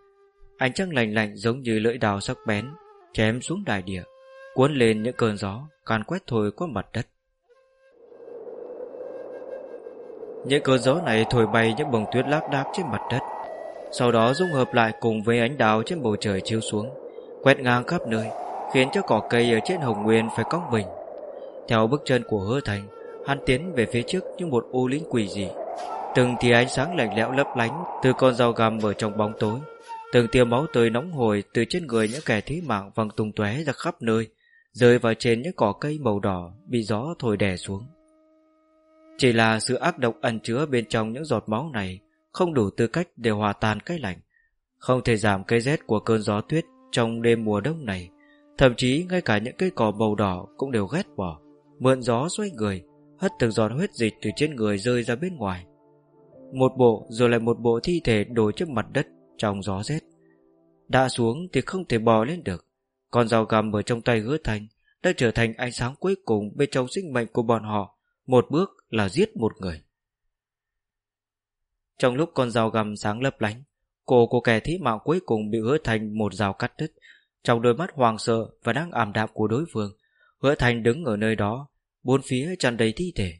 Speaker 1: Ánh trăng lạnh lạnh giống như lưỡi đào sắc bén Chém xuống đại địa Cuốn lên những cơn gió Càn quét thổi qua mặt đất Những cơn gió này thổi bay những bông tuyết lác đác trên mặt đất sau đó dung hợp lại cùng với ánh đào trên bầu trời chiếu xuống, Quét ngang khắp nơi, Khiến cho cỏ cây ở trên hồng nguyên phải cong mình. Theo bước chân của hứa thành, Hắn tiến về phía trước như một ô lính quỷ dị. Từng tia ánh sáng lạnh lẽo lấp lánh Từ con dao găm ở trong bóng tối, Từng tia máu tươi nóng hổi Từ trên người những kẻ thí mạng văng tung tóe ra khắp nơi, Rơi vào trên những cỏ cây màu đỏ Bị gió thổi đè xuống. Chỉ là sự ác độc ẩn chứa bên trong những giọt máu này không đủ tư cách để hòa tan cái lạnh, Không thể giảm cái rét của cơn gió tuyết Trong đêm mùa đông này Thậm chí ngay cả những cây cỏ màu đỏ Cũng đều ghét bỏ, Mượn gió xoay người, hất từng giọt huyết dịch từ trên người rơi ra bên ngoài. Một bộ rồi lại một bộ thi thể đổ trước mặt đất trong gió rét. Đã xuống thì không thể bò lên được. Con dao găm ở trong tay hứa thành đã trở thành ánh sáng cuối cùng bên trong sinh mệnh của bọn họ. Một bước là giết một người. Trong lúc con dao găm sáng lấp lánh, cổ của kẻ thí mạng cuối cùng bị hứa thành một dao cắt đứt. Trong đôi mắt hoàng sợ và đang ảm đạm của đối phương, hứa thành đứng ở nơi đó, Bốn phía tràn đầy thi thể.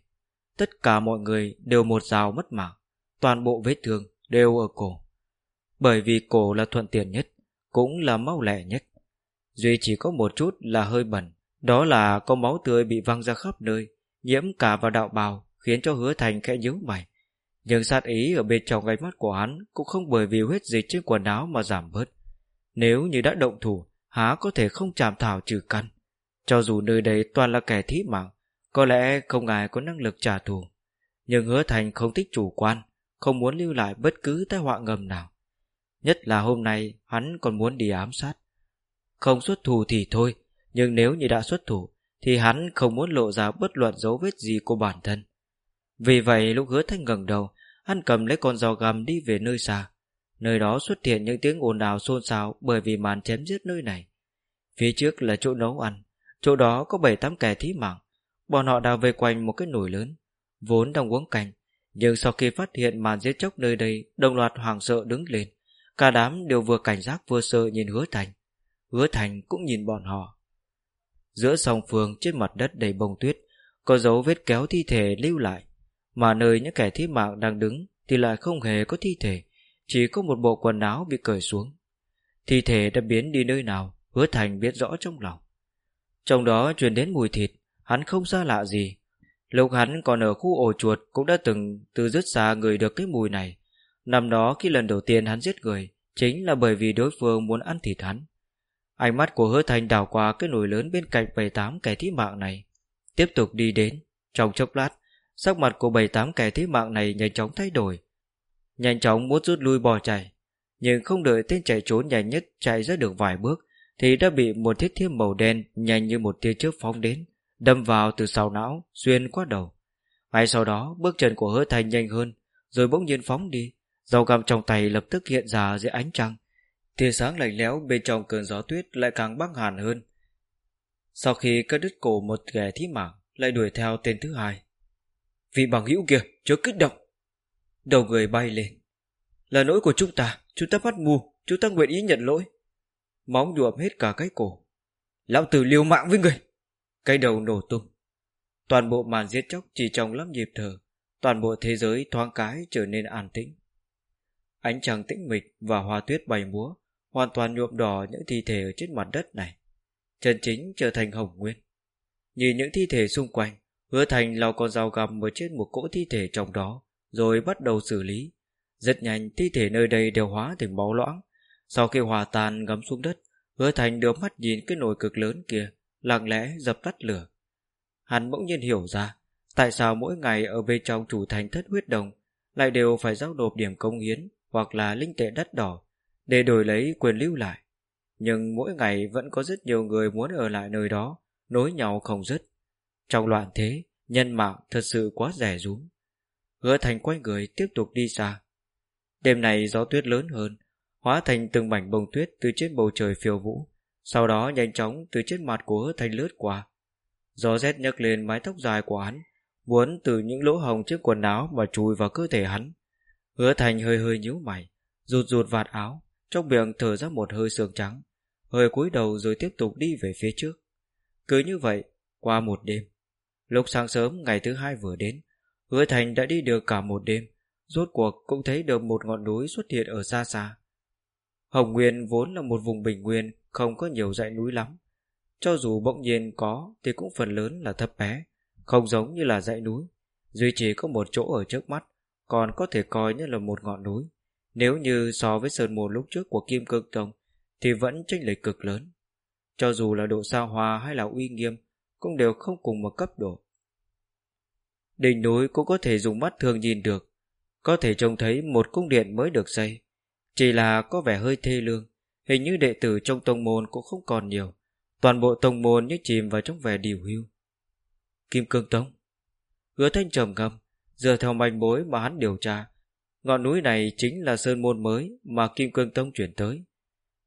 Speaker 1: Tất cả mọi người đều một rào mất mạng Toàn bộ vết thương đều ở cổ. Bởi vì cổ là thuận tiện nhất Cũng là mau lẹ nhất. Duy chỉ có một chút là hơi bẩn Đó là có máu tươi bị văng ra khắp nơi Nhiễm cả vào đạo bào Khiến cho hứa thành khẽ nhíu mày. Nhưng sát ý ở bên trong gáy mắt của hắn Cũng không bởi vì huyết dịch trên quần áo mà giảm bớt. Nếu như đã động thủ, Há có thể không chạm thảo trừ căn. Cho dù nơi đây toàn là kẻ thí mạng, có lẽ không ai có năng lực trả thù. Nhưng hứa thành không thích chủ quan, Không muốn lưu lại bất cứ tai họa ngầm nào. Nhất là hôm nay, Hắn còn muốn đi ám sát. Không xuất thủ thì thôi, Nhưng nếu như đã xuất thủ, Thì hắn không muốn lộ ra bất luận dấu vết gì của bản thân. Vì vậy lúc hứa thanh gần đầu, Hắn cầm lấy con dao găm đi về nơi xa. Nơi đó xuất hiện những tiếng ồn ào xôn xao Bởi vì màn chém giết nơi này. Phía trước là chỗ nấu ăn, Chỗ đó có bảy tám kẻ thí mạng. Bọn họ đang vây quanh một cái nồi lớn, Vốn đang uống canh, Nhưng sau khi phát hiện màn giết chóc nơi đây, Đồng loạt hoàng sợ đứng lên. Cả đám đều vừa cảnh giác vừa sợ nhìn hứa thành. Hứa thành cũng nhìn bọn họ. Giữa song phương trên mặt đất đầy bông tuyết, Có dấu vết kéo thi thể lưu lại. Mà nơi những kẻ thi mạng đang đứng Thì lại không hề có thi thể, Chỉ có một bộ quần áo bị cởi xuống. Thi thể đã biến đi nơi nào, Hứa thành biết rõ trong lòng. Trong đó truyền đến mùi thịt, Hắn không xa lạ gì. Lúc hắn còn ở khu ổ chuột Cũng đã từng từ rất xa người được cái mùi này. Năm đó khi lần đầu tiên hắn giết người, Chính là bởi vì đối phương muốn ăn thịt hắn. Ánh mắt của hứa thành đảo qua Cái nồi lớn bên cạnh bảy tám kẻ thí mạng này. Tiếp tục đi đến, Trong chốc lát Sắc mặt của bảy tám kẻ thí mạng này nhanh chóng thay đổi Nhanh chóng muốn rút lui bỏ chạy Nhưng không đợi tên chạy trốn nhanh nhất Chạy ra được vài bước Thì đã bị một thiết thiêm màu đen Nhanh như một tia chớp phóng đến đâm vào từ sau não, xuyên qua đầu. Ngay sau đó, bước chân của hứa thành nhanh hơn, rồi bỗng nhiên phóng đi. Dao găm trong tay lập tức hiện ra dưới ánh trăng. Tia sáng lạnh lẽo bên trong cơn gió tuyết lại càng băng hàn hơn. Sau khi cắt đứt cổ một kẻ thí mạng, lại đuổi theo tên thứ hai. Vị bằng hữu kia, chớ kích động. Đầu người bay lên. Là lỗi của chúng ta, chúng ta bắt mù, chúng ta nguyện ý nhận lỗi. Móng nhuộm hết cả cái cổ. Lão tử liều mạng với người. Cái đầu nổ tung. Toàn bộ màn giết chóc chỉ trong lắm nhịp thở, toàn bộ thế giới thoáng cái trở nên an tĩnh. Ánh trăng tĩnh mịch và hoa tuyết bay múa, hoàn toàn nhuộm đỏ những thi thể ở trên mặt đất này. Chân chính trở thành hồng nguyên. Nhìn những thi thể xung quanh, hứa thành lau con dao găm ở trên một cỗ thi thể trong đó, rồi bắt đầu xử lý. Rất nhanh thi thể nơi đây đều hóa thành máu loãng. Sau khi hòa tan ngấm xuống đất, hứa thành đưa mắt nhìn cái nồi cực lớn kia, lặng lẽ dập tắt lửa. Hắn bỗng nhiên hiểu ra, tại sao mỗi ngày ở bên trong chủ thành thất huyết đồng lại đều phải giao nộp điểm công hiến hoặc là linh tệ đắt đỏ để đổi lấy quyền lưu lại. Nhưng mỗi ngày vẫn có rất nhiều người muốn ở lại nơi đó, nối nhau không dứt. Trong loạn thế, nhân mạng thật sự quá rẻ rúm. Hứa thành quay người tiếp tục đi xa. Đêm này gió tuyết lớn hơn, hóa thành từng mảnh bông tuyết từ trên bầu trời phiêu vũ, sau đó nhanh chóng từ trên mặt của hứa thành lướt qua. Gió rét nhấc lên mái tóc dài của hắn, muốn từ những lỗ hồng trước quần áo mà chui vào cơ thể hắn. Hứa thành hơi hơi nhíu mày, rụt rụt vạt áo, trong miệng thở ra một hơi sương trắng, hơi cúi đầu rồi tiếp tục đi về phía trước. Cứ như vậy, qua một đêm. Lúc sáng sớm ngày thứ hai vừa đến, Hứa Thành đã đi được cả một đêm, rốt cuộc cũng thấy được một ngọn núi xuất hiện ở xa xa. Hồng Nguyên vốn là một vùng bình nguyên, không có nhiều dãy núi lắm. Cho dù bỗng nhiên có thì cũng phần lớn là thấp bé, không giống như là dãy núi. Duy chỉ có một chỗ ở trước mắt, còn có thể coi như là một ngọn núi. Nếu như so với sơn môn lúc trước của Kim Cương Tông thì vẫn chênh lệch cực lớn. Cho dù là độ sao hòa hay là uy nghiêm cũng đều không cùng một cấp độ. Đỉnh núi cũng có thể dùng mắt thường nhìn được, có thể trông thấy một cung điện mới được xây. Chỉ là có vẻ hơi thê lương, hình như đệ tử trong tông môn cũng không còn nhiều. Toàn bộ tông môn như chìm vào trong vẻ điều hưu. Kim Cương Tông Hứa thanh trầm ngâm, dựa theo manh mối mà hắn điều tra, Ngọn núi này chính là sơn môn mới mà Kim Cương Tông chuyển tới.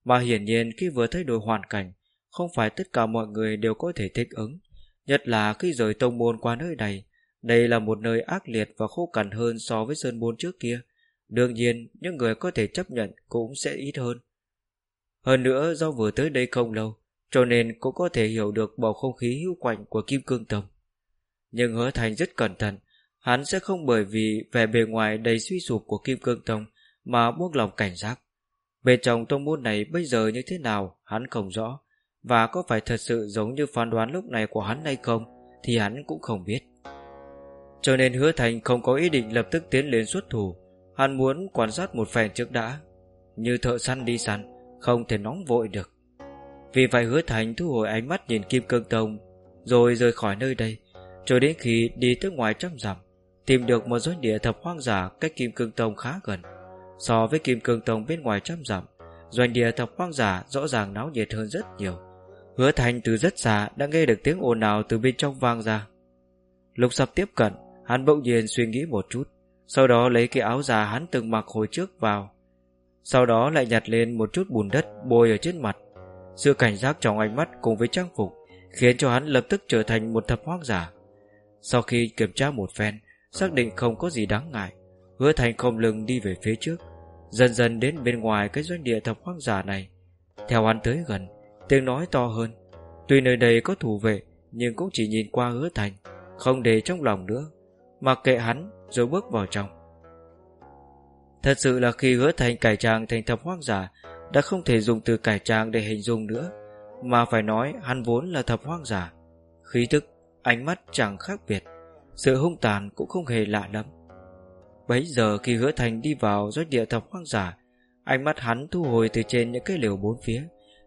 Speaker 1: Mà hiển nhiên khi vừa thay đổi hoàn cảnh, không phải tất cả mọi người đều có thể thích ứng. Nhất là khi rời tông môn qua nơi này, đây là một nơi ác liệt và khô cằn hơn so với sơn môn trước kia. Đương nhiên, những người có thể chấp nhận cũng sẽ ít hơn. Hơn nữa, do vừa tới đây không lâu, cho nên cũng có thể hiểu được bầu không khí hữu quạnh của Kim Cương Tông. Nhưng hứa thành rất cẩn thận, Hắn sẽ không bởi vì vẻ bề ngoài đầy suy sụp của Kim Cương Tông mà buông lòng cảnh giác. Bên trong tông môn này bây giờ như thế nào hắn không rõ và có phải thật sự giống như phán đoán lúc này của hắn hay không thì hắn cũng không biết. Cho nên hứa thành không có ý định lập tức tiến lên xuất thủ Hắn muốn quan sát một phen trước đã Như thợ săn đi săn Không thể nóng vội được Vì vậy hứa thành thu hồi ánh mắt nhìn Kim Cương Tông Rồi rời khỏi nơi đây Cho đến khi đi tới ngoài trăm dặm tìm được một doanh địa thập hoang giả cách Kim Cương Tông khá gần. So với Kim Cương Tông bên ngoài trăm dặm, doanh địa thập hoang giả rõ ràng náo nhiệt hơn rất nhiều. Hứa Thành từ rất xa đã nghe được tiếng ồn ào từ bên trong vang ra. Lúc sắp tiếp cận, hắn bỗng nhiên suy nghĩ một chút, sau đó lấy cái áo già hắn từng mặc hồi trước vào. Sau đó lại nhặt lên một chút bùn đất bôi ở trên mặt. Sự cảnh giác trong ánh mắt cùng với trang phục khiến cho hắn lập tức trở thành một thập hoang giả. Sau khi kiểm tra một phen, Xác định không có gì đáng ngại Hứa thành không lưng đi về phía trước Dần dần đến bên ngoài cái doanh địa thập hoang giả này Theo hắn tới gần Tiếng nói to hơn Tuy nơi đây có thủ vệ Nhưng cũng chỉ nhìn qua hứa thành Không để trong lòng nữa Mặc kệ hắn rồi bước vào trong. Thật sự là khi hứa thành cải trang thành thập hoang giả Đã không thể dùng từ cải trang để hình dung nữa Mà phải nói hắn vốn là thập hoang giả. Khí thức, ánh mắt chẳng khác biệt sự hung tàn cũng không hề lạ lắm. Bấy giờ khi hứa thành đi vào doanh địa thập hoang giả Ánh mắt hắn thu hồi từ trên những cái liều bốn phía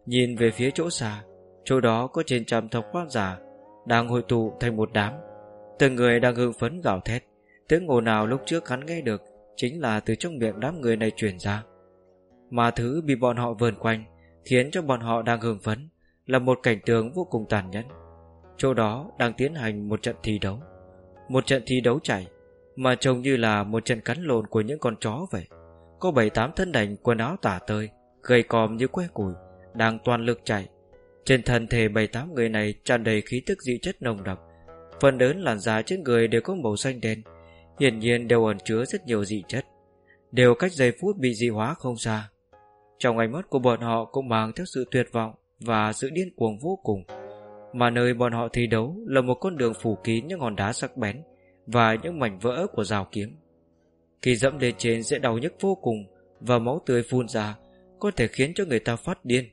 Speaker 1: Nhìn về phía chỗ xa Chỗ đó có trên trăm thập hoang giả Đang hội tụ thành một đám. Từng người đang hưng phấn gào thét. Tiếng ồn nào lúc trước hắn nghe được Chính là từ trong miệng đám người này truyền ra. Mà thứ bị bọn họ vờn quanh Khiến cho bọn họ đang hưng phấn Là một cảnh tượng vô cùng tàn nhẫn. Chỗ đó đang tiến hành một trận thi đấu. Một trận thi đấu chảy Mà trông như là một trận cắn lộn của những con chó vậy. Có bảy tám thân đành quần áo tả tơi, Gầy còm như que củi, Đang toàn lực chạy. Trên thân thể bảy tám người này tràn đầy khí tức dị chất nồng đậm. Phần lớn làn da trên người đều có màu xanh đen Hiển nhiên đều ẩn chứa rất nhiều dị chất Đều cách giây phút bị dị hóa không xa Trong ánh mắt của bọn họ cũng mang theo sự tuyệt vọng Và sự điên cuồng vô cùng mà nơi bọn họ thi đấu là một con đường phủ kín những hòn đá sắc bén và những mảnh vỡ của rào kiếm. Khi dẫm lên trên sẽ đau nhức vô cùng và máu tươi phun ra, có thể khiến cho người ta phát điên.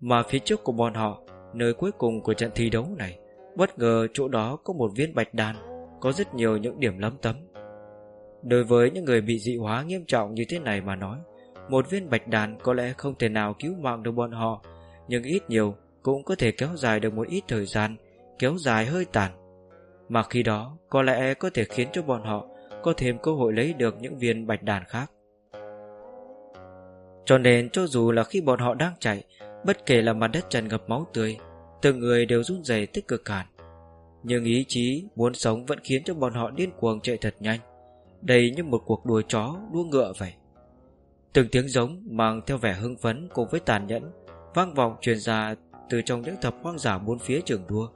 Speaker 1: Mà phía trước của bọn họ, nơi cuối cùng của trận thi đấu này, bất ngờ chỗ đó có một viên bạch đàn, có rất nhiều những điểm lấm tấm. Đối với những người bị dị hóa nghiêm trọng như thế này mà nói, một viên bạch đàn có lẽ không thể nào cứu mạng được bọn họ, nhưng ít nhiều cũng có thể kéo dài được một ít thời gian, kéo dài hơi tàn. Mà khi đó, có lẽ có thể khiến cho bọn họ có thêm cơ hội lấy được những viên bạch đàn khác. Cho nên cho dù là khi bọn họ đang chạy, bất kể là mặt đất trần ngập máu tươi, từng người đều run rẩy tích cực cản. Nhưng ý chí muốn sống vẫn khiến cho bọn họ điên cuồng chạy thật nhanh, đầy như một cuộc đua chó, đua ngựa vậy. Từng tiếng giống mang theo vẻ hưng phấn cùng với tàn nhẫn, vang vọng truyền ra từ trong những thập hoang dã bốn phía trường đua.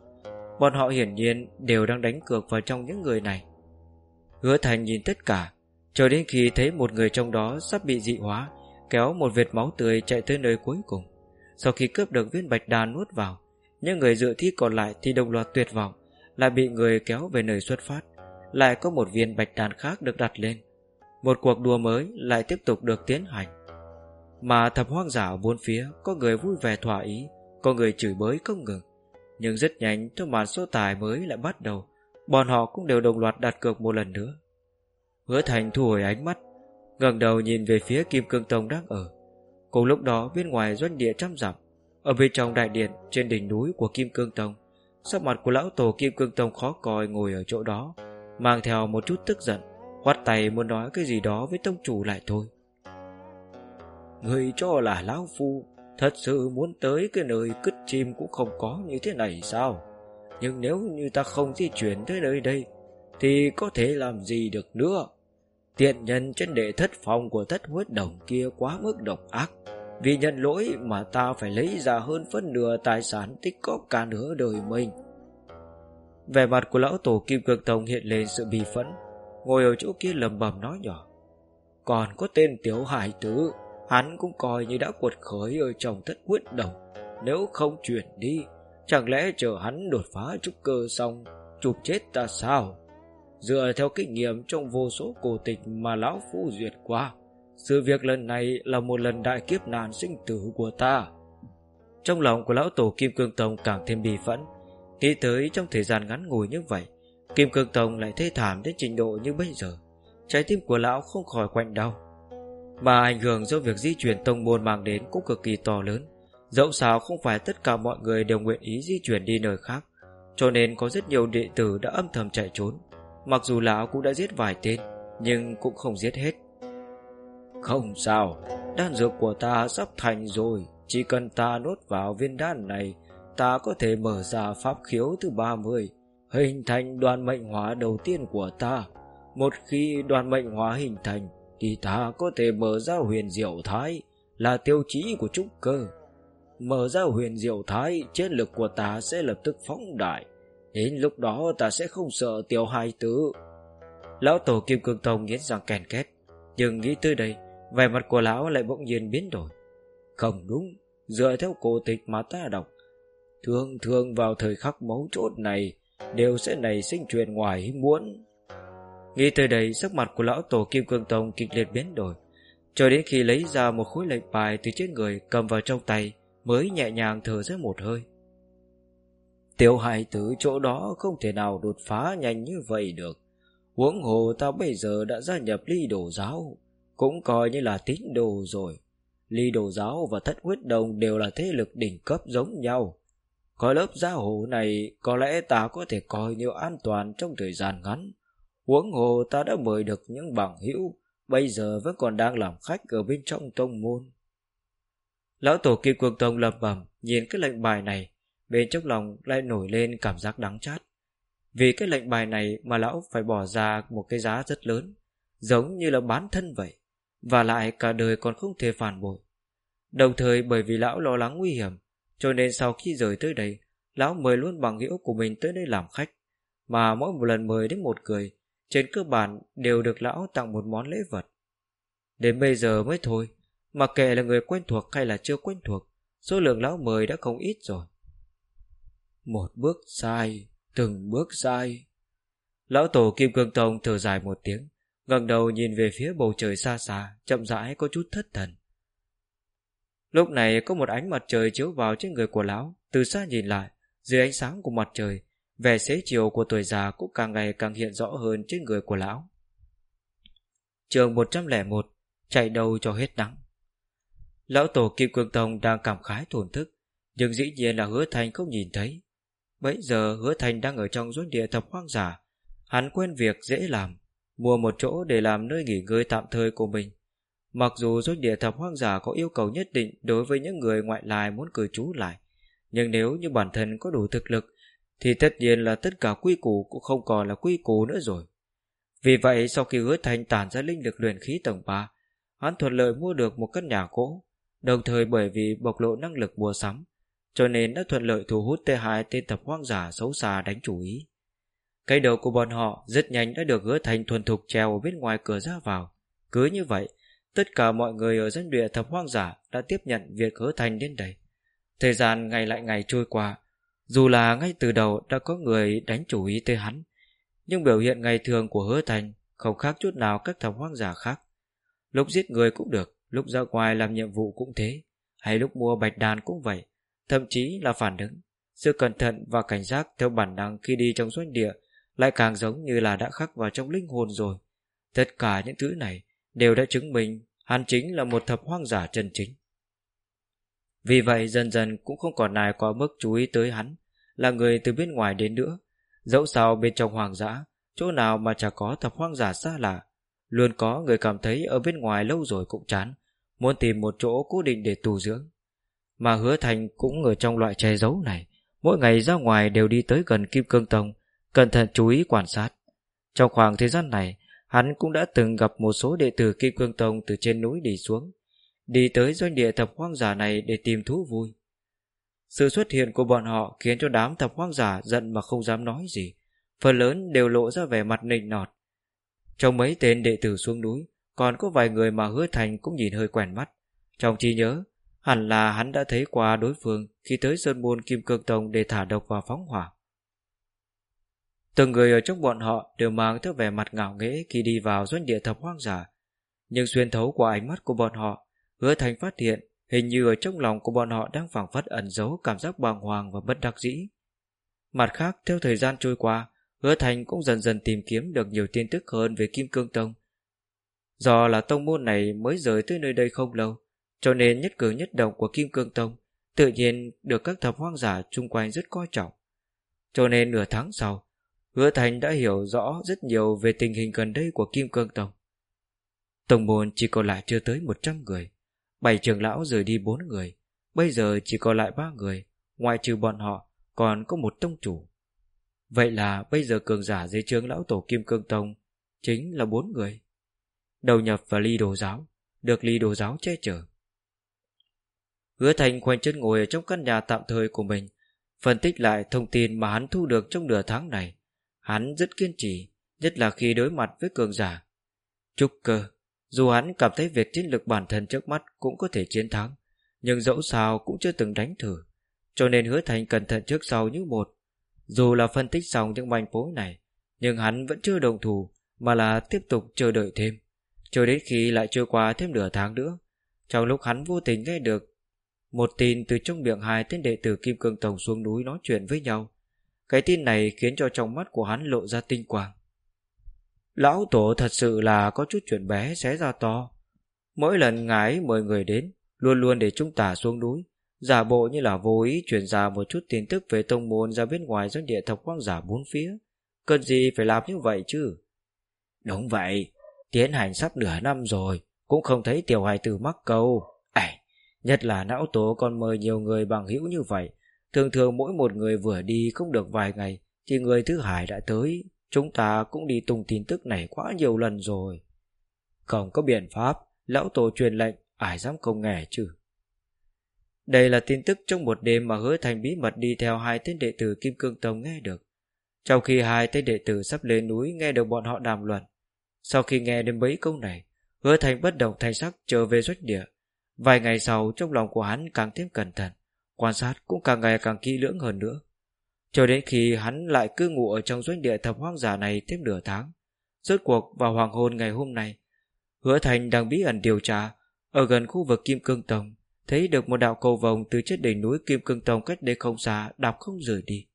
Speaker 1: Bọn họ hiển nhiên đều đang đánh cược vào trong những người này. Hứa Thành nhìn tất cả, cho đến khi thấy một người trong đó sắp bị dị hóa, kéo một vệt máu tươi chạy tới nơi cuối cùng. Sau khi cướp được viên bạch đàn nuốt vào, những người dự thi còn lại thì đồng loạt tuyệt vọng, lại bị người kéo về nơi xuất phát. Lại có một viên bạch đàn khác được đặt lên. Một cuộc đua mới lại tiếp tục được tiến hành. Mà thập hoang dã bốn phía có người vui vẻ thỏa ý, có người chửi bới không ngừng. Nhưng rất nhanh theo màn số tài mới lại bắt đầu, bọn họ cũng đều đồng loạt đặt cược một lần nữa. Hứa Thành thu hồi ánh mắt, ngẩng đầu nhìn về phía Kim Cương Tông đang ở. Cùng lúc đó bên ngoài doanh địa trăm dặm, ở bên trong đại điện trên đỉnh núi của Kim Cương Tông, sắc mặt của lão tổ Kim Cương Tông khó coi ngồi ở chỗ đó, mang theo một chút tức giận, quát tay muốn nói cái gì đó với tông chủ lại thôi. Người cho là lão phu Thật sự muốn tới cái nơi cứt chim cũng không có như thế này sao? Nhưng nếu như ta không di chuyển tới nơi đây Thì có thể làm gì được nữa? Tiện nhân trên đệ thất phòng của thất huyết đồng kia quá mức độc ác. Vì nhận lỗi mà ta phải lấy ra hơn phân nửa tài sản tích có cả nửa đời mình. Vẻ mặt của lão tổ Kim Cương Tông hiện lên sự bì phẫn, Ngồi ở chỗ kia lầm bầm nói nhỏ. Còn có tên Tiểu Hải Tử, Hắn cũng coi như đã cuột khởi ở trong thất huyết đồng Nếu không chuyển đi, Chẳng lẽ chờ hắn đột phá trúc cơ xong, Chụp chết ta sao? Dựa theo kinh nghiệm trong vô số cổ tịch Mà lão phu duyệt qua sự việc lần này là một lần đại kiếp nạn sinh tử của ta. Trong lòng của lão tổ Kim Cương Tông càng thêm bì phẫn. Nghĩ tới trong thời gian ngắn ngủi như vậy, Kim Cương Tông lại thê thảm đến trình độ như bây giờ. Trái tim của lão không khỏi quạnh đau. Mà ảnh hưởng do việc di chuyển tông môn mang đến cũng cực kỳ to lớn. Dẫu sao không phải tất cả mọi người đều nguyện ý di chuyển đi nơi khác, Cho nên có rất nhiều đệ tử đã âm thầm chạy trốn. Mặc dù lão cũng đã giết vài tên, Nhưng cũng không giết hết. Không sao Đan dược của ta sắp thành rồi Chỉ cần ta nuốt vào viên đan này Ta có thể mở ra pháp khiếu thứ 30 Hình thành đoàn mệnh hóa đầu tiên của ta Một khi đoàn mệnh hóa hình thành thì ta có thể mở ra huyền diệu thái là tiêu chí của trúc cơ. Mở ra huyền diệu thái, chiến lực của ta sẽ lập tức phóng đại. Đến lúc đó ta sẽ không sợ tiểu hai tử. Lão tổ Kim Cương Tông nghiến răng kèn két. Nhưng nghĩ tới đây, vẻ mặt của lão lại bỗng nhiên biến đổi. Không đúng, dựa theo cổ tịch mà ta đọc. Thường thường vào thời khắc mấu chốt này, đều sẽ nảy sinh chuyện ngoài muốn. Nghĩ tới đây sắc mặt của lão tổ Kim Cương Tông kịch liệt biến đổi Cho đến khi lấy ra một khối lệnh bài từ trên người cầm vào trong tay Mới nhẹ nhàng thở ra một hơi Tiểu hải tử chỗ đó không thể nào đột phá nhanh như vậy được Huống hồ ta bây giờ đã gia nhập ly đổ giáo cũng coi như là tín đồ rồi. Ly đồ giáo và thất huyết đồng đều là thế lực đỉnh cấp giống nhau. Có lớp gia hồ này, có lẽ ta có thể coi như an toàn trong thời gian ngắn. Huống hồ ta đã mời được những bằng hữu, Bây giờ vẫn còn đang làm khách Ở bên trong tông môn. Lão tổ kim cương tông lầm bầm Nhìn cái lệnh bài này, Bên trong lòng lại nổi lên cảm giác đắng chát. Vì cái lệnh bài này Mà lão phải bỏ ra một cái giá rất lớn, Giống như là bán thân vậy. Và lại cả đời còn không thể phản bội Đồng thời bởi vì lão lo lắng nguy hiểm Cho nên sau khi rời tới đây Lão mời luôn bằng hữu của mình tới đây làm khách Mà mỗi một lần mời đến một người trên cơ bản đều được lão tặng một món lễ vật. Đến bây giờ mới thôi, mặc kệ là người quen thuộc hay là chưa quen thuộc, số lượng lão mời đã không ít rồi. Một bước sai, từng bước sai. Lão tổ Kim Cương Tông thở dài một tiếng, ngẩng đầu nhìn về phía bầu trời xa xa, chậm rãi có chút thất thần. Lúc này có một ánh mặt trời chiếu vào trên người của lão Từ xa nhìn lại Dưới ánh sáng của mặt trời Vẻ xế chiều của tuổi già cũng càng ngày càng hiện rõ hơn trên người của lão. Chương 101 Chạy đầu cho hết nắng. Lão tổ Kim Cương Tông đang cảm khái thổn thức Nhưng dĩ nhiên là hứa thành không nhìn thấy. Bấy giờ hứa thành đang ở trong doanh địa thập hoang giả Hắn quen việc dễ làm. Mua một chỗ để làm nơi nghỉ ngơi tạm thời của mình. Mặc dù doanh địa thập hoang giả có yêu cầu nhất định Đối với những người ngoại lai muốn cư trú lại, Nhưng nếu như bản thân có đủ thực lực, Thì tất nhiên là tất cả quy củ Cũng không còn là quy củ nữa rồi. Vì vậy, sau khi hứa thành tản ra linh lực luyện khí tầng 3 Hắn thuận lợi mua được một căn nhà gỗ Đồng thời bởi vì bộc lộ năng lực mua sắm, Cho nên đã thuận lợi thu hút T2 tên tập hoang giả xấu xa đánh chủ ý. Cây đầu của bọn họ rất nhanh đã được hứa thành thuần thục treo ở bên ngoài cửa ra vào. Cứ như vậy, Tất cả mọi người ở dân địa thập hoang giả đã tiếp nhận việc hứa thành đến đây. Thời gian ngày lại ngày trôi qua, Dù là ngay từ đầu đã có người đánh chủ ý tới hắn, Nhưng biểu hiện ngày thường của hứa thành Không khác chút nào các thập hoang giả khác. Lúc giết người cũng được, Lúc ra ngoài làm nhiệm vụ cũng thế, Hay lúc mua bạch đàn cũng vậy, Thậm chí là phản ứng. Sự cẩn thận và cảnh giác theo bản năng khi đi trong doanh địa lại càng giống như là đã khắc vào trong linh hồn rồi. Tất cả những thứ này Đều đã chứng minh Hắn chính là một thập hoang giả chân chính. Vì vậy, dần dần cũng không còn ai có mức chú ý tới hắn, Là người từ bên ngoài đến nữa. Dẫu sao bên trong hoàng dã, Chỗ nào mà chả có thập hoang giả xa lạ. Luôn có người cảm thấy ở bên ngoài lâu rồi cũng chán, Muốn tìm một chỗ cố định để tù dưỡng. Mà hứa thành cũng ở trong loại che giấu này, Mỗi ngày ra ngoài đều đi tới gần Kim Cương Tông Cẩn thận chú ý quan sát. Trong khoảng thời gian này, Hắn cũng đã từng gặp một số đệ tử Kim Cương Tông từ trên núi đi xuống, Đi tới doanh địa thập hoang giả này để tìm thú vui. Sự xuất hiện của bọn họ khiến cho đám thập hoang giả giận mà không dám nói gì, Phần lớn đều lộ ra vẻ mặt nịnh nọt. Trong mấy tên đệ tử xuống núi, Còn có vài người mà hứa thành cũng nhìn hơi quen mắt. Trong trí nhớ, Hẳn là hắn đã thấy qua đối phương Khi tới Sơn Môn Kim Cương Tông để thả độc vào phóng hỏa. Từng người ở trong bọn họ đều mang theo vẻ mặt ngạo nghễ khi đi vào doanh địa thập hoang giả. Nhưng xuyên thấu qua ánh mắt của bọn họ, hứa thành phát hiện hình như ở trong lòng của bọn họ đang phảng phất ẩn giấu cảm giác bàng hoàng và bất đắc dĩ. Mặt khác, theo thời gian trôi qua, hứa thành cũng dần dần tìm kiếm được nhiều tin tức hơn về Kim Cương Tông. Do là tông môn này mới rời tới nơi đây không lâu, cho nên nhất cử nhất động của Kim Cương Tông tự nhiên được các thập hoang giả chung quanh rất coi trọng. Cho nên nửa tháng sau, Hứa Thành đã hiểu rõ rất nhiều về tình hình gần đây của Kim Cương Tông. Tông môn chỉ còn lại chưa tới 100 người. Bảy trưởng lão rời đi bốn người. Bây giờ chỉ còn lại ba người. Ngoại trừ bọn họ, còn có một tông chủ. Vậy là bây giờ cường giả dưới trướng lão tổ Kim Cương Tông chính là bốn người. Đầu nhập vào ly đồ giáo, được ly đồ giáo che chở. Hứa Thành khoanh chân ngồi ở trong căn nhà tạm thời của mình, phân tích lại thông tin mà hắn thu được trong nửa tháng này. Hắn rất kiên trì, nhất là khi đối mặt với cường giả. Trúc cơ, dù hắn cảm thấy việc chiến lực bản thân trước mắt cũng có thể chiến thắng, nhưng dẫu sao cũng chưa từng đánh thử, cho nên hứa thành cẩn thận trước sau như một. Dù là phân tích xong những manh mối này, nhưng hắn vẫn chưa đồng thủ, mà là tiếp tục chờ đợi thêm, cho đến khi lại trôi qua thêm nửa tháng nữa. Trong lúc hắn vô tình nghe được một tin từ trong miệng hai tên đệ tử Kim Cương Tổng xuống núi nói chuyện với nhau, cái tin này khiến cho trong mắt của hắn lộ ra tinh quang. Lão tổ thật sự là có chút chuyện bé xé ra to. Mỗi lần ngái mời người đến, luôn luôn để chúng ta xuống núi, giả bộ như là vô ý truyền ra một chút tin tức về tông môn ra bên ngoài doanh địa thập quang giả bốn phía. Cần gì phải làm như vậy chứ? Đúng vậy, tiến hành sắp nửa năm rồi, cũng không thấy tiểu hài tử mắc câu. Ảy, nhất là não tổ còn mời nhiều người bằng hữu như vậy, Thường thường mỗi một người vừa đi không được vài ngày, Thì người thứ hai đã tới. Chúng ta cũng đi tung tin tức này quá nhiều lần rồi. Không có biện pháp, Lão tổ truyền lệnh, Ai dám không nghe chứ? Đây là tin tức trong một đêm mà hứa thành bí mật đi theo hai tên đệ tử Kim Cương Tông nghe được. Trong khi hai tên đệ tử sắp lên núi nghe được bọn họ đàm luận, Sau khi nghe đến mấy câu này, Hứa thành bất động thanh sắc trở về doanh địa. Vài ngày sau, trong lòng của hắn càng thêm cẩn thận. Quan sát cũng càng ngày càng kỹ lưỡng hơn nữa Cho đến khi hắn lại cư ngụ ở trong doanh địa thập hoang giả này thêm nửa tháng Rốt cuộc vào hoàng hôn ngày hôm nay Hứa Thành đang bí ẩn điều tra Ở gần khu vực Kim Cương Tông thấy được một đạo cầu vồng từ trên đỉnh núi Kim Cương Tông cách đây không xa đạp không rời đi.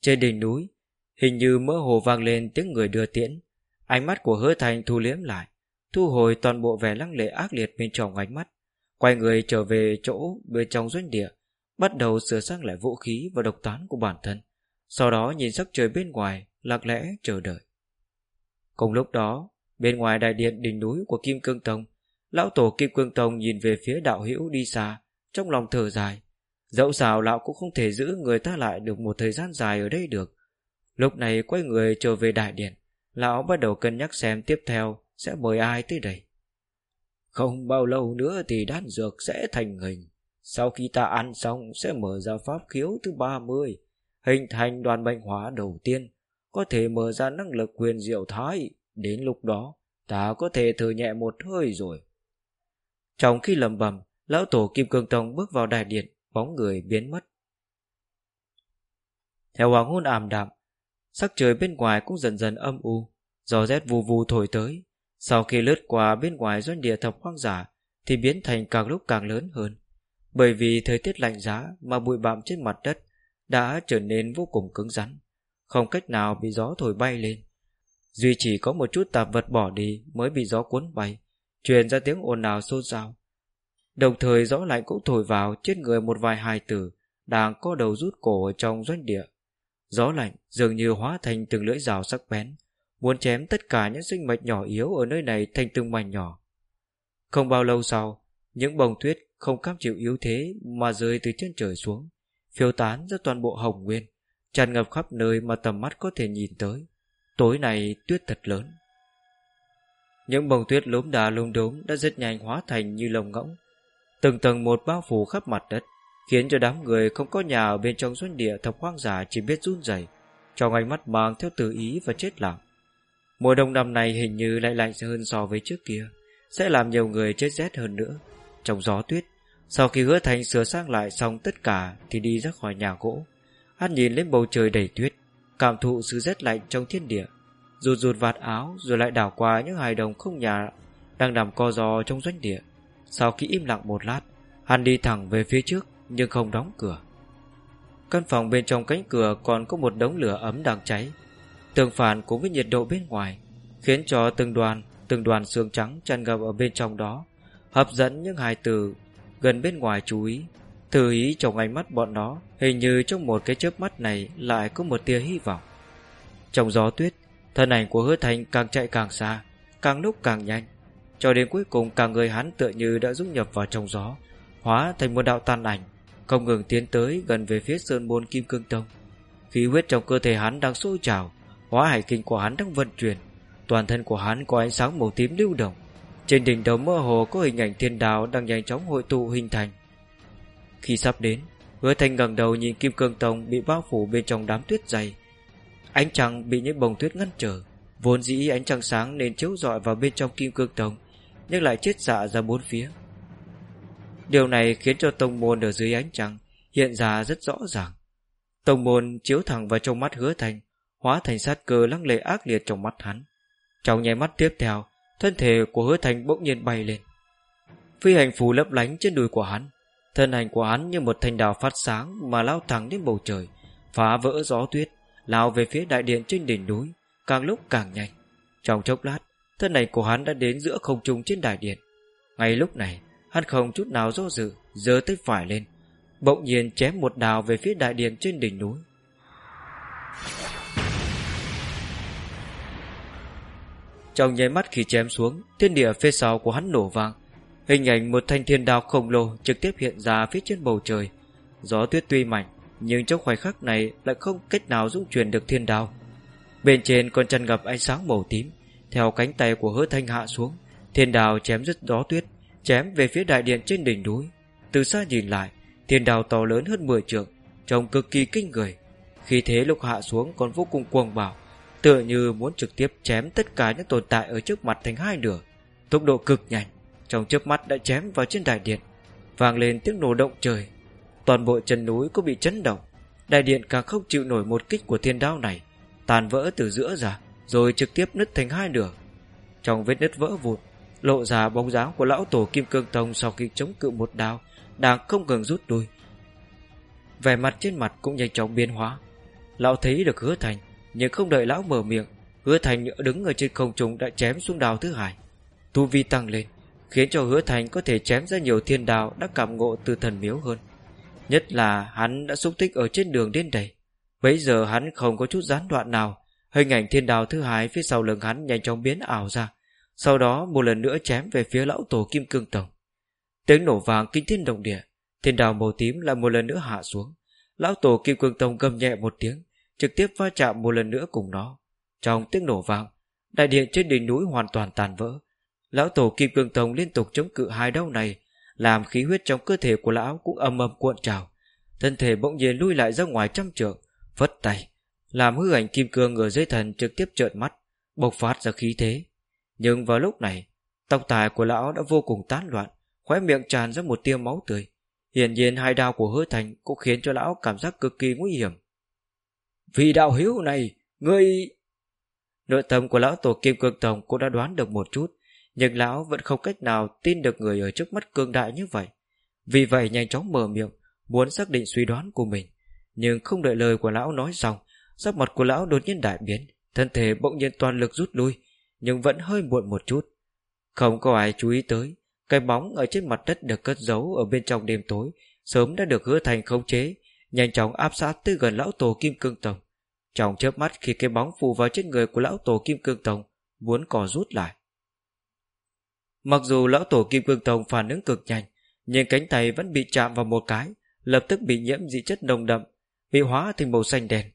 Speaker 1: Trên đỉnh núi, hình như mơ hồ vang lên tiếng người đưa tiễn. Ánh mắt của hứa thành thu liếm lại, thu hồi toàn bộ vẻ lăng lệ ác liệt bên trong ánh mắt. Quay người trở về chỗ bên trong doanh địa, bắt đầu sửa sang lại vũ khí và độc toán của bản thân. Sau đó nhìn sắc trời bên ngoài, lặng lẽ chờ đợi. Cùng lúc đó, bên ngoài đại điện đỉnh núi của Kim Cương Tông, lão tổ Kim Cương Tông nhìn về phía đạo hữu đi xa, trong lòng thở dài. Dẫu sao lão cũng không thể giữ người ta lại được một thời gian dài ở đây được. Lúc này quay người trở về đại điện, lão bắt đầu cân nhắc xem tiếp theo sẽ mời ai tới đây. Không bao lâu nữa thì đan dược sẽ thành hình. Sau khi ta ăn xong sẽ mở ra pháp khiếu thứ 30, hình thành đoàn bệnh hóa đầu tiên, có thể mở ra năng lực quyền diệu thái. Đến lúc đó, ta có thể thở nhẹ một hơi rồi. Trong khi lầm bầm, lão tổ Kim Cương Tông bước vào đại điện, bóng người biến mất. Theo hoàng hôn ảm đạm, sắc trời bên ngoài cũng dần dần âm u, gió rét vù vù thổi tới. Sau khi lướt qua bên ngoài doanh địa thập hoang giả, thì biến thành càng lúc càng lớn hơn. Bởi vì thời tiết lạnh giá mà bụi bặm trên mặt đất đã trở nên vô cùng cứng rắn, không cách nào bị gió thổi bay lên. Duy chỉ có một chút tạp vật bỏ đi mới bị gió cuốn bay, truyền ra tiếng ồn ào xôn xao. Đồng thời gió lạnh cũng thổi vào trên người một vài hài tử đang có đầu rút cổ ở trong doanh địa. Gió lạnh dường như hóa thành từng lưỡi rào sắc bén, muốn chém tất cả những sinh mạch nhỏ yếu ở nơi này thành từng mảnh nhỏ. Không bao lâu sau, những bông tuyết không cam chịu yếu thế mà rơi từ trên trời xuống, phiêu tán ra toàn bộ hồng nguyên, tràn ngập khắp nơi mà tầm mắt có thể nhìn tới. Tối này tuyết thật lớn. Những bông tuyết lốm đà lốm đốm đã rất nhanh hóa thành như lồng ngỗng, từng tầng một bao phủ khắp mặt đất, khiến cho đám người không có nhà ở bên trong doanh địa thập hoang giả chỉ biết run rẩy, trong ánh mắt mang theo tự ý và chết lặng. Mùa đông năm này hình như lại lạnh hơn so với trước kia, sẽ làm nhiều người chết rét hơn nữa. Trong gió tuyết, sau khi hứa thành sửa sang lại xong tất cả thì đi ra khỏi nhà gỗ. Hắn nhìn lên bầu trời đầy tuyết, cảm thụ sự rét lạnh trong thiên địa, rụt rụt vạt áo rồi lại đảo qua những hài đồng không nhà đang nằm co giò trong doanh địa. Sau khi im lặng một lát, hắn đi thẳng về phía trước nhưng không đóng cửa. Căn phòng bên trong cánh cửa còn có một đống lửa ấm đang cháy, tương phản cũng với nhiệt độ bên ngoài, khiến cho từng đoàn, từng đoàn xương trắng tràn ngập ở bên trong đó, hấp dẫn những hài tử gần bên ngoài chú ý. Thử ý trong ánh mắt bọn nó, hình như trong một cái chớp mắt này lại có một tia hy vọng. Trong gió tuyết, thân ảnh của hứa thành càng chạy càng xa, càng lúc càng nhanh, cho đến cuối cùng cả người hắn tựa như đã dung nhập vào trong gió, hóa thành một đạo tàn ảnh, không ngừng tiến tới gần về phía sơn môn kim cương tông. Khí huyết trong cơ thể hắn đang sôi trào, hóa hải kinh của hắn đang vận chuyển, toàn thân của hắn có ánh sáng màu tím lưu động. Trên đỉnh đầu mơ hồ có hình ảnh thiên đạo đang nhanh chóng hội tụ hình thành. Khi sắp đến, hứa thanh ngẩng đầu nhìn kim cương tông bị bao phủ bên trong đám tuyết dày. Ánh trăng bị những bông tuyết ngăn trở, vốn dĩ ánh trăng sáng nên chiếu rọi vào bên trong kim cương tông, nhưng lại chết xạ ra bốn phía. Điều này khiến cho tông môn ở dưới ánh trăng hiện ra rất rõ ràng. Tông môn chiếu thẳng vào trong mắt hứa thành, hóa thành sát cơ lăng lệ ác liệt trong mắt hắn. Trong nháy mắt tiếp theo, thân thể của hứa thành bỗng nhiên bay lên. Phi hành phù lấp lánh trên đùi của hắn, thân hành của hắn như một thanh đào phát sáng mà lao thẳng đến bầu trời, phá vỡ gió tuyết, lao về phía đại điện trên đỉnh núi, càng lúc càng nhanh. Trong chốc lát, thân ảnh của hắn đã đến giữa không trung trên đại điện. Ngay lúc này, hắn không chút nào do dự, giơ tay phải lên, bỗng nhiên chém một đào về phía đại điện trên đỉnh núi. Trong nháy mắt khi chém xuống, thiên địa phía sau của hắn nổ vang. Hình ảnh một thanh thiên đao khổng lồ trực tiếp hiện ra phía trên bầu trời. Gió tuyết tuy mạnh, nhưng trong khoảnh khắc này lại không cách nào dung chuyển được thiên đao. Bên trên còn tràn ngập ánh sáng màu tím, theo cánh tay của hứa thanh hạ xuống, thiên đao chém dứt gió tuyết, chém về phía đại điện trên đỉnh núi. Từ xa nhìn lại, thiên đao to lớn hơn 10 trượng, trông cực kỳ kinh người. Khi thế lúc hạ xuống còn vô cùng cuồng bạo, tựa như muốn trực tiếp chém tất cả những tồn tại ở trước mặt thành hai nửa. Tốc độ cực nhanh, trong chớp mắt đã chém vào trên đại điện. Vang lên tiếng nổ động trời. Toàn bộ chân núi cũng bị chấn động. Đại điện càng không chịu nổi một kích của thiên đao này. Tàn vỡ từ giữa ra, rồi trực tiếp nứt thành hai nửa. Trong vết nứt vỡ vụn, lộ ra bóng dáng của lão tổ kim cương tông sau khi chống cự một đao, Đang không ngừng rút lui. Vẻ mặt trên mặt cũng nhanh chóng biến hóa. Lão thấy được hứa thành nhưng không đợi lão mở miệng, Hứa thành đứng ở trên không trung đã chém xuống đào thứ hai. Tu vi tăng lên, Khiến cho hứa thành có thể chém ra nhiều thiên đào Đã cảm ngộ từ thần miếu hơn. Nhất là hắn đã xúc tích ở trên đường đến đây. Bây giờ hắn không có chút gián đoạn nào, Hình ảnh thiên đào thứ hai phía sau lưng hắn nhanh chóng biến ảo ra, Sau đó một lần nữa chém về phía lão tổ kim cương tổng Tiếng nổ vàng kinh thiên động địa, Thiên đào màu tím lại một lần nữa hạ xuống. Lão tổ kim cương tông gầm nhẹ một tiếng Trực tiếp va chạm một lần nữa cùng nó. Trong tiếng nổ vang, Đại điện trên đỉnh núi hoàn toàn tàn vỡ. Lão tổ kim cương tông liên tục chống cự hai đau này, Làm khí huyết trong cơ thể của lão cũng âm âm cuộn trào. Thân thể bỗng nhiên lui lại ra ngoài trăm trượng, Vất tay, Làm hư ảnh kim cương ở dưới thần trực tiếp trợn mắt, Bộc phát ra khí thế. Nhưng vào lúc này, Tóc tài của lão đã vô cùng tán loạn, Khóe miệng tràn ra một tia máu tươi. Hiển nhiên hai đao của hứa thành Cũng khiến cho lão cảm giác cực kỳ nguy hiểm. Vì đạo hiếu này, Ngươi Nội tâm của lão tổ kim cương tổng cũng đã đoán được một chút, Nhưng lão vẫn không cách nào tin được người ở trước mắt cương đại như vậy. Vì vậy nhanh chóng mở miệng, Muốn xác định suy đoán của mình. Nhưng không đợi lời của lão nói xong, Sắc mặt của lão đột nhiên đại biến, Thân thể bỗng nhiên toàn lực rút lui, Nhưng vẫn hơi muộn một chút. Không có ai chú ý tới, Cái bóng ở trên mặt đất được cất giấu Ở bên trong đêm tối, Sớm đã được hứa thành khống chế, Nhanh chóng áp sát tới gần lão tổ kim cương tổng trong chớp mắt khi cái bóng phù vào trên người của lão tổ kim cương tông, Muốn cò rút lại. Mặc dù lão tổ kim cương tông phản ứng cực nhanh, Nhưng cánh tay vẫn bị chạm vào một cái, Lập tức bị nhiễm dị chất nồng đậm, Bị hóa thành màu xanh đen,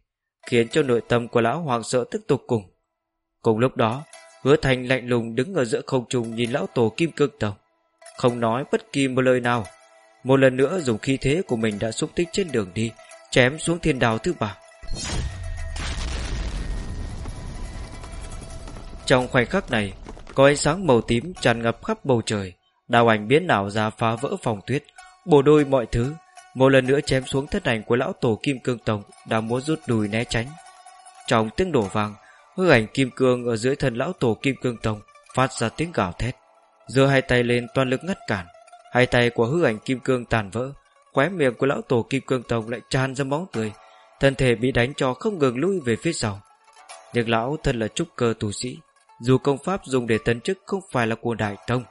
Speaker 1: Khiến cho nội tâm của lão hoàng sợ tiếp tục cùng. Cùng lúc đó, Hứa thành lạnh lùng đứng ở giữa không trung Nhìn lão tổ kim cương tông, Không nói bất kỳ một lời nào. Một lần nữa dùng khí thế của mình đã xúc tích trên đường đi, Chém xuống thiên đào thứ ba. Trong khoảnh khắc này, Có ánh sáng màu tím tràn ngập khắp bầu trời. Đào ảnh biến ảo ra phá vỡ phòng tuyết, Bổ đôi mọi thứ. Một lần nữa chém xuống thân ảnh của lão tổ kim cương tổng Đang muốn rút đùi né tránh. Trong tiếng đổ vàng Hư ảnh kim cương ở dưới thân lão tổ kim cương tông Phát ra tiếng gào thét. Giơ hai tay lên toàn lực ngắt cản. Hai tay của hư ảnh kim cương tàn vỡ, Khóe miệng của lão tổ kim cương tông lại tràn ra máu tươi. Thân thể bị đánh cho không ngừng lui về phía sau. Nhưng lão thân là trúc cơ tu sĩ. Dù công pháp dùng để tấn chức không phải là của đại tông,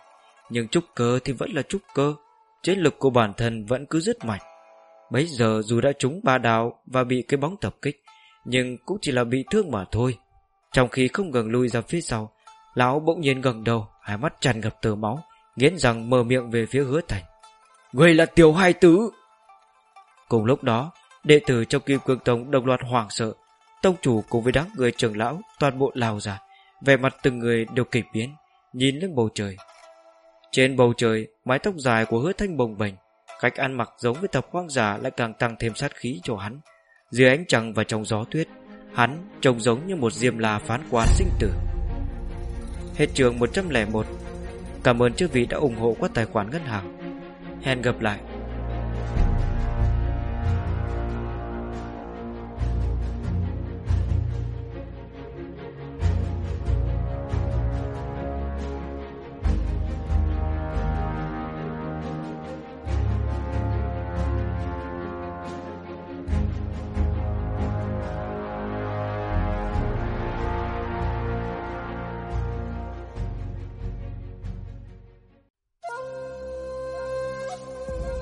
Speaker 1: Nhưng trúc cơ thì vẫn là trúc cơ, Chiến lực của bản thân vẫn cứ rất mạnh. Bấy giờ dù đã trúng ba đào Và bị cái bóng tập kích, Nhưng cũng chỉ là bị thương mà thôi. Trong khi không ngừng lui ra phía sau, Lão bỗng nhiên gần đầu, Hai mắt tràn ngập tờ máu, Nghiến rằng mở miệng về phía hứa thành. Người là tiểu hai tứ! Cùng lúc đó, Đệ tử trong kim cương tông đồng loạt hoảng sợ. Tông chủ cùng với đám người trưởng lão Toàn bộ lao ra. Về mặt từng người đều kịch biến, Nhìn lên bầu trời. Trên bầu trời, Mái tóc dài của hứa thanh bồng bềnh, Cách ăn mặc giống với tập hoang giả Lại càng tăng thêm sát khí cho hắn. Dưới ánh trăng và trong gió tuyết, Hắn trông giống như một diêm la phán quan sinh tử. Hết trường 101 Cảm ơn chư vị đã ủng hộ qua tài khoản ngân hàng. Hẹn gặp lại.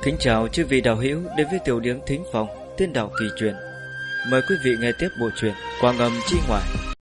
Speaker 1: Kính chào chư vị đạo hữu đến với tiểu điểm thính phòng Tiên đạo kỳ truyện Mời quý vị nghe tiếp bộ truyện Quang âm chi ngoại.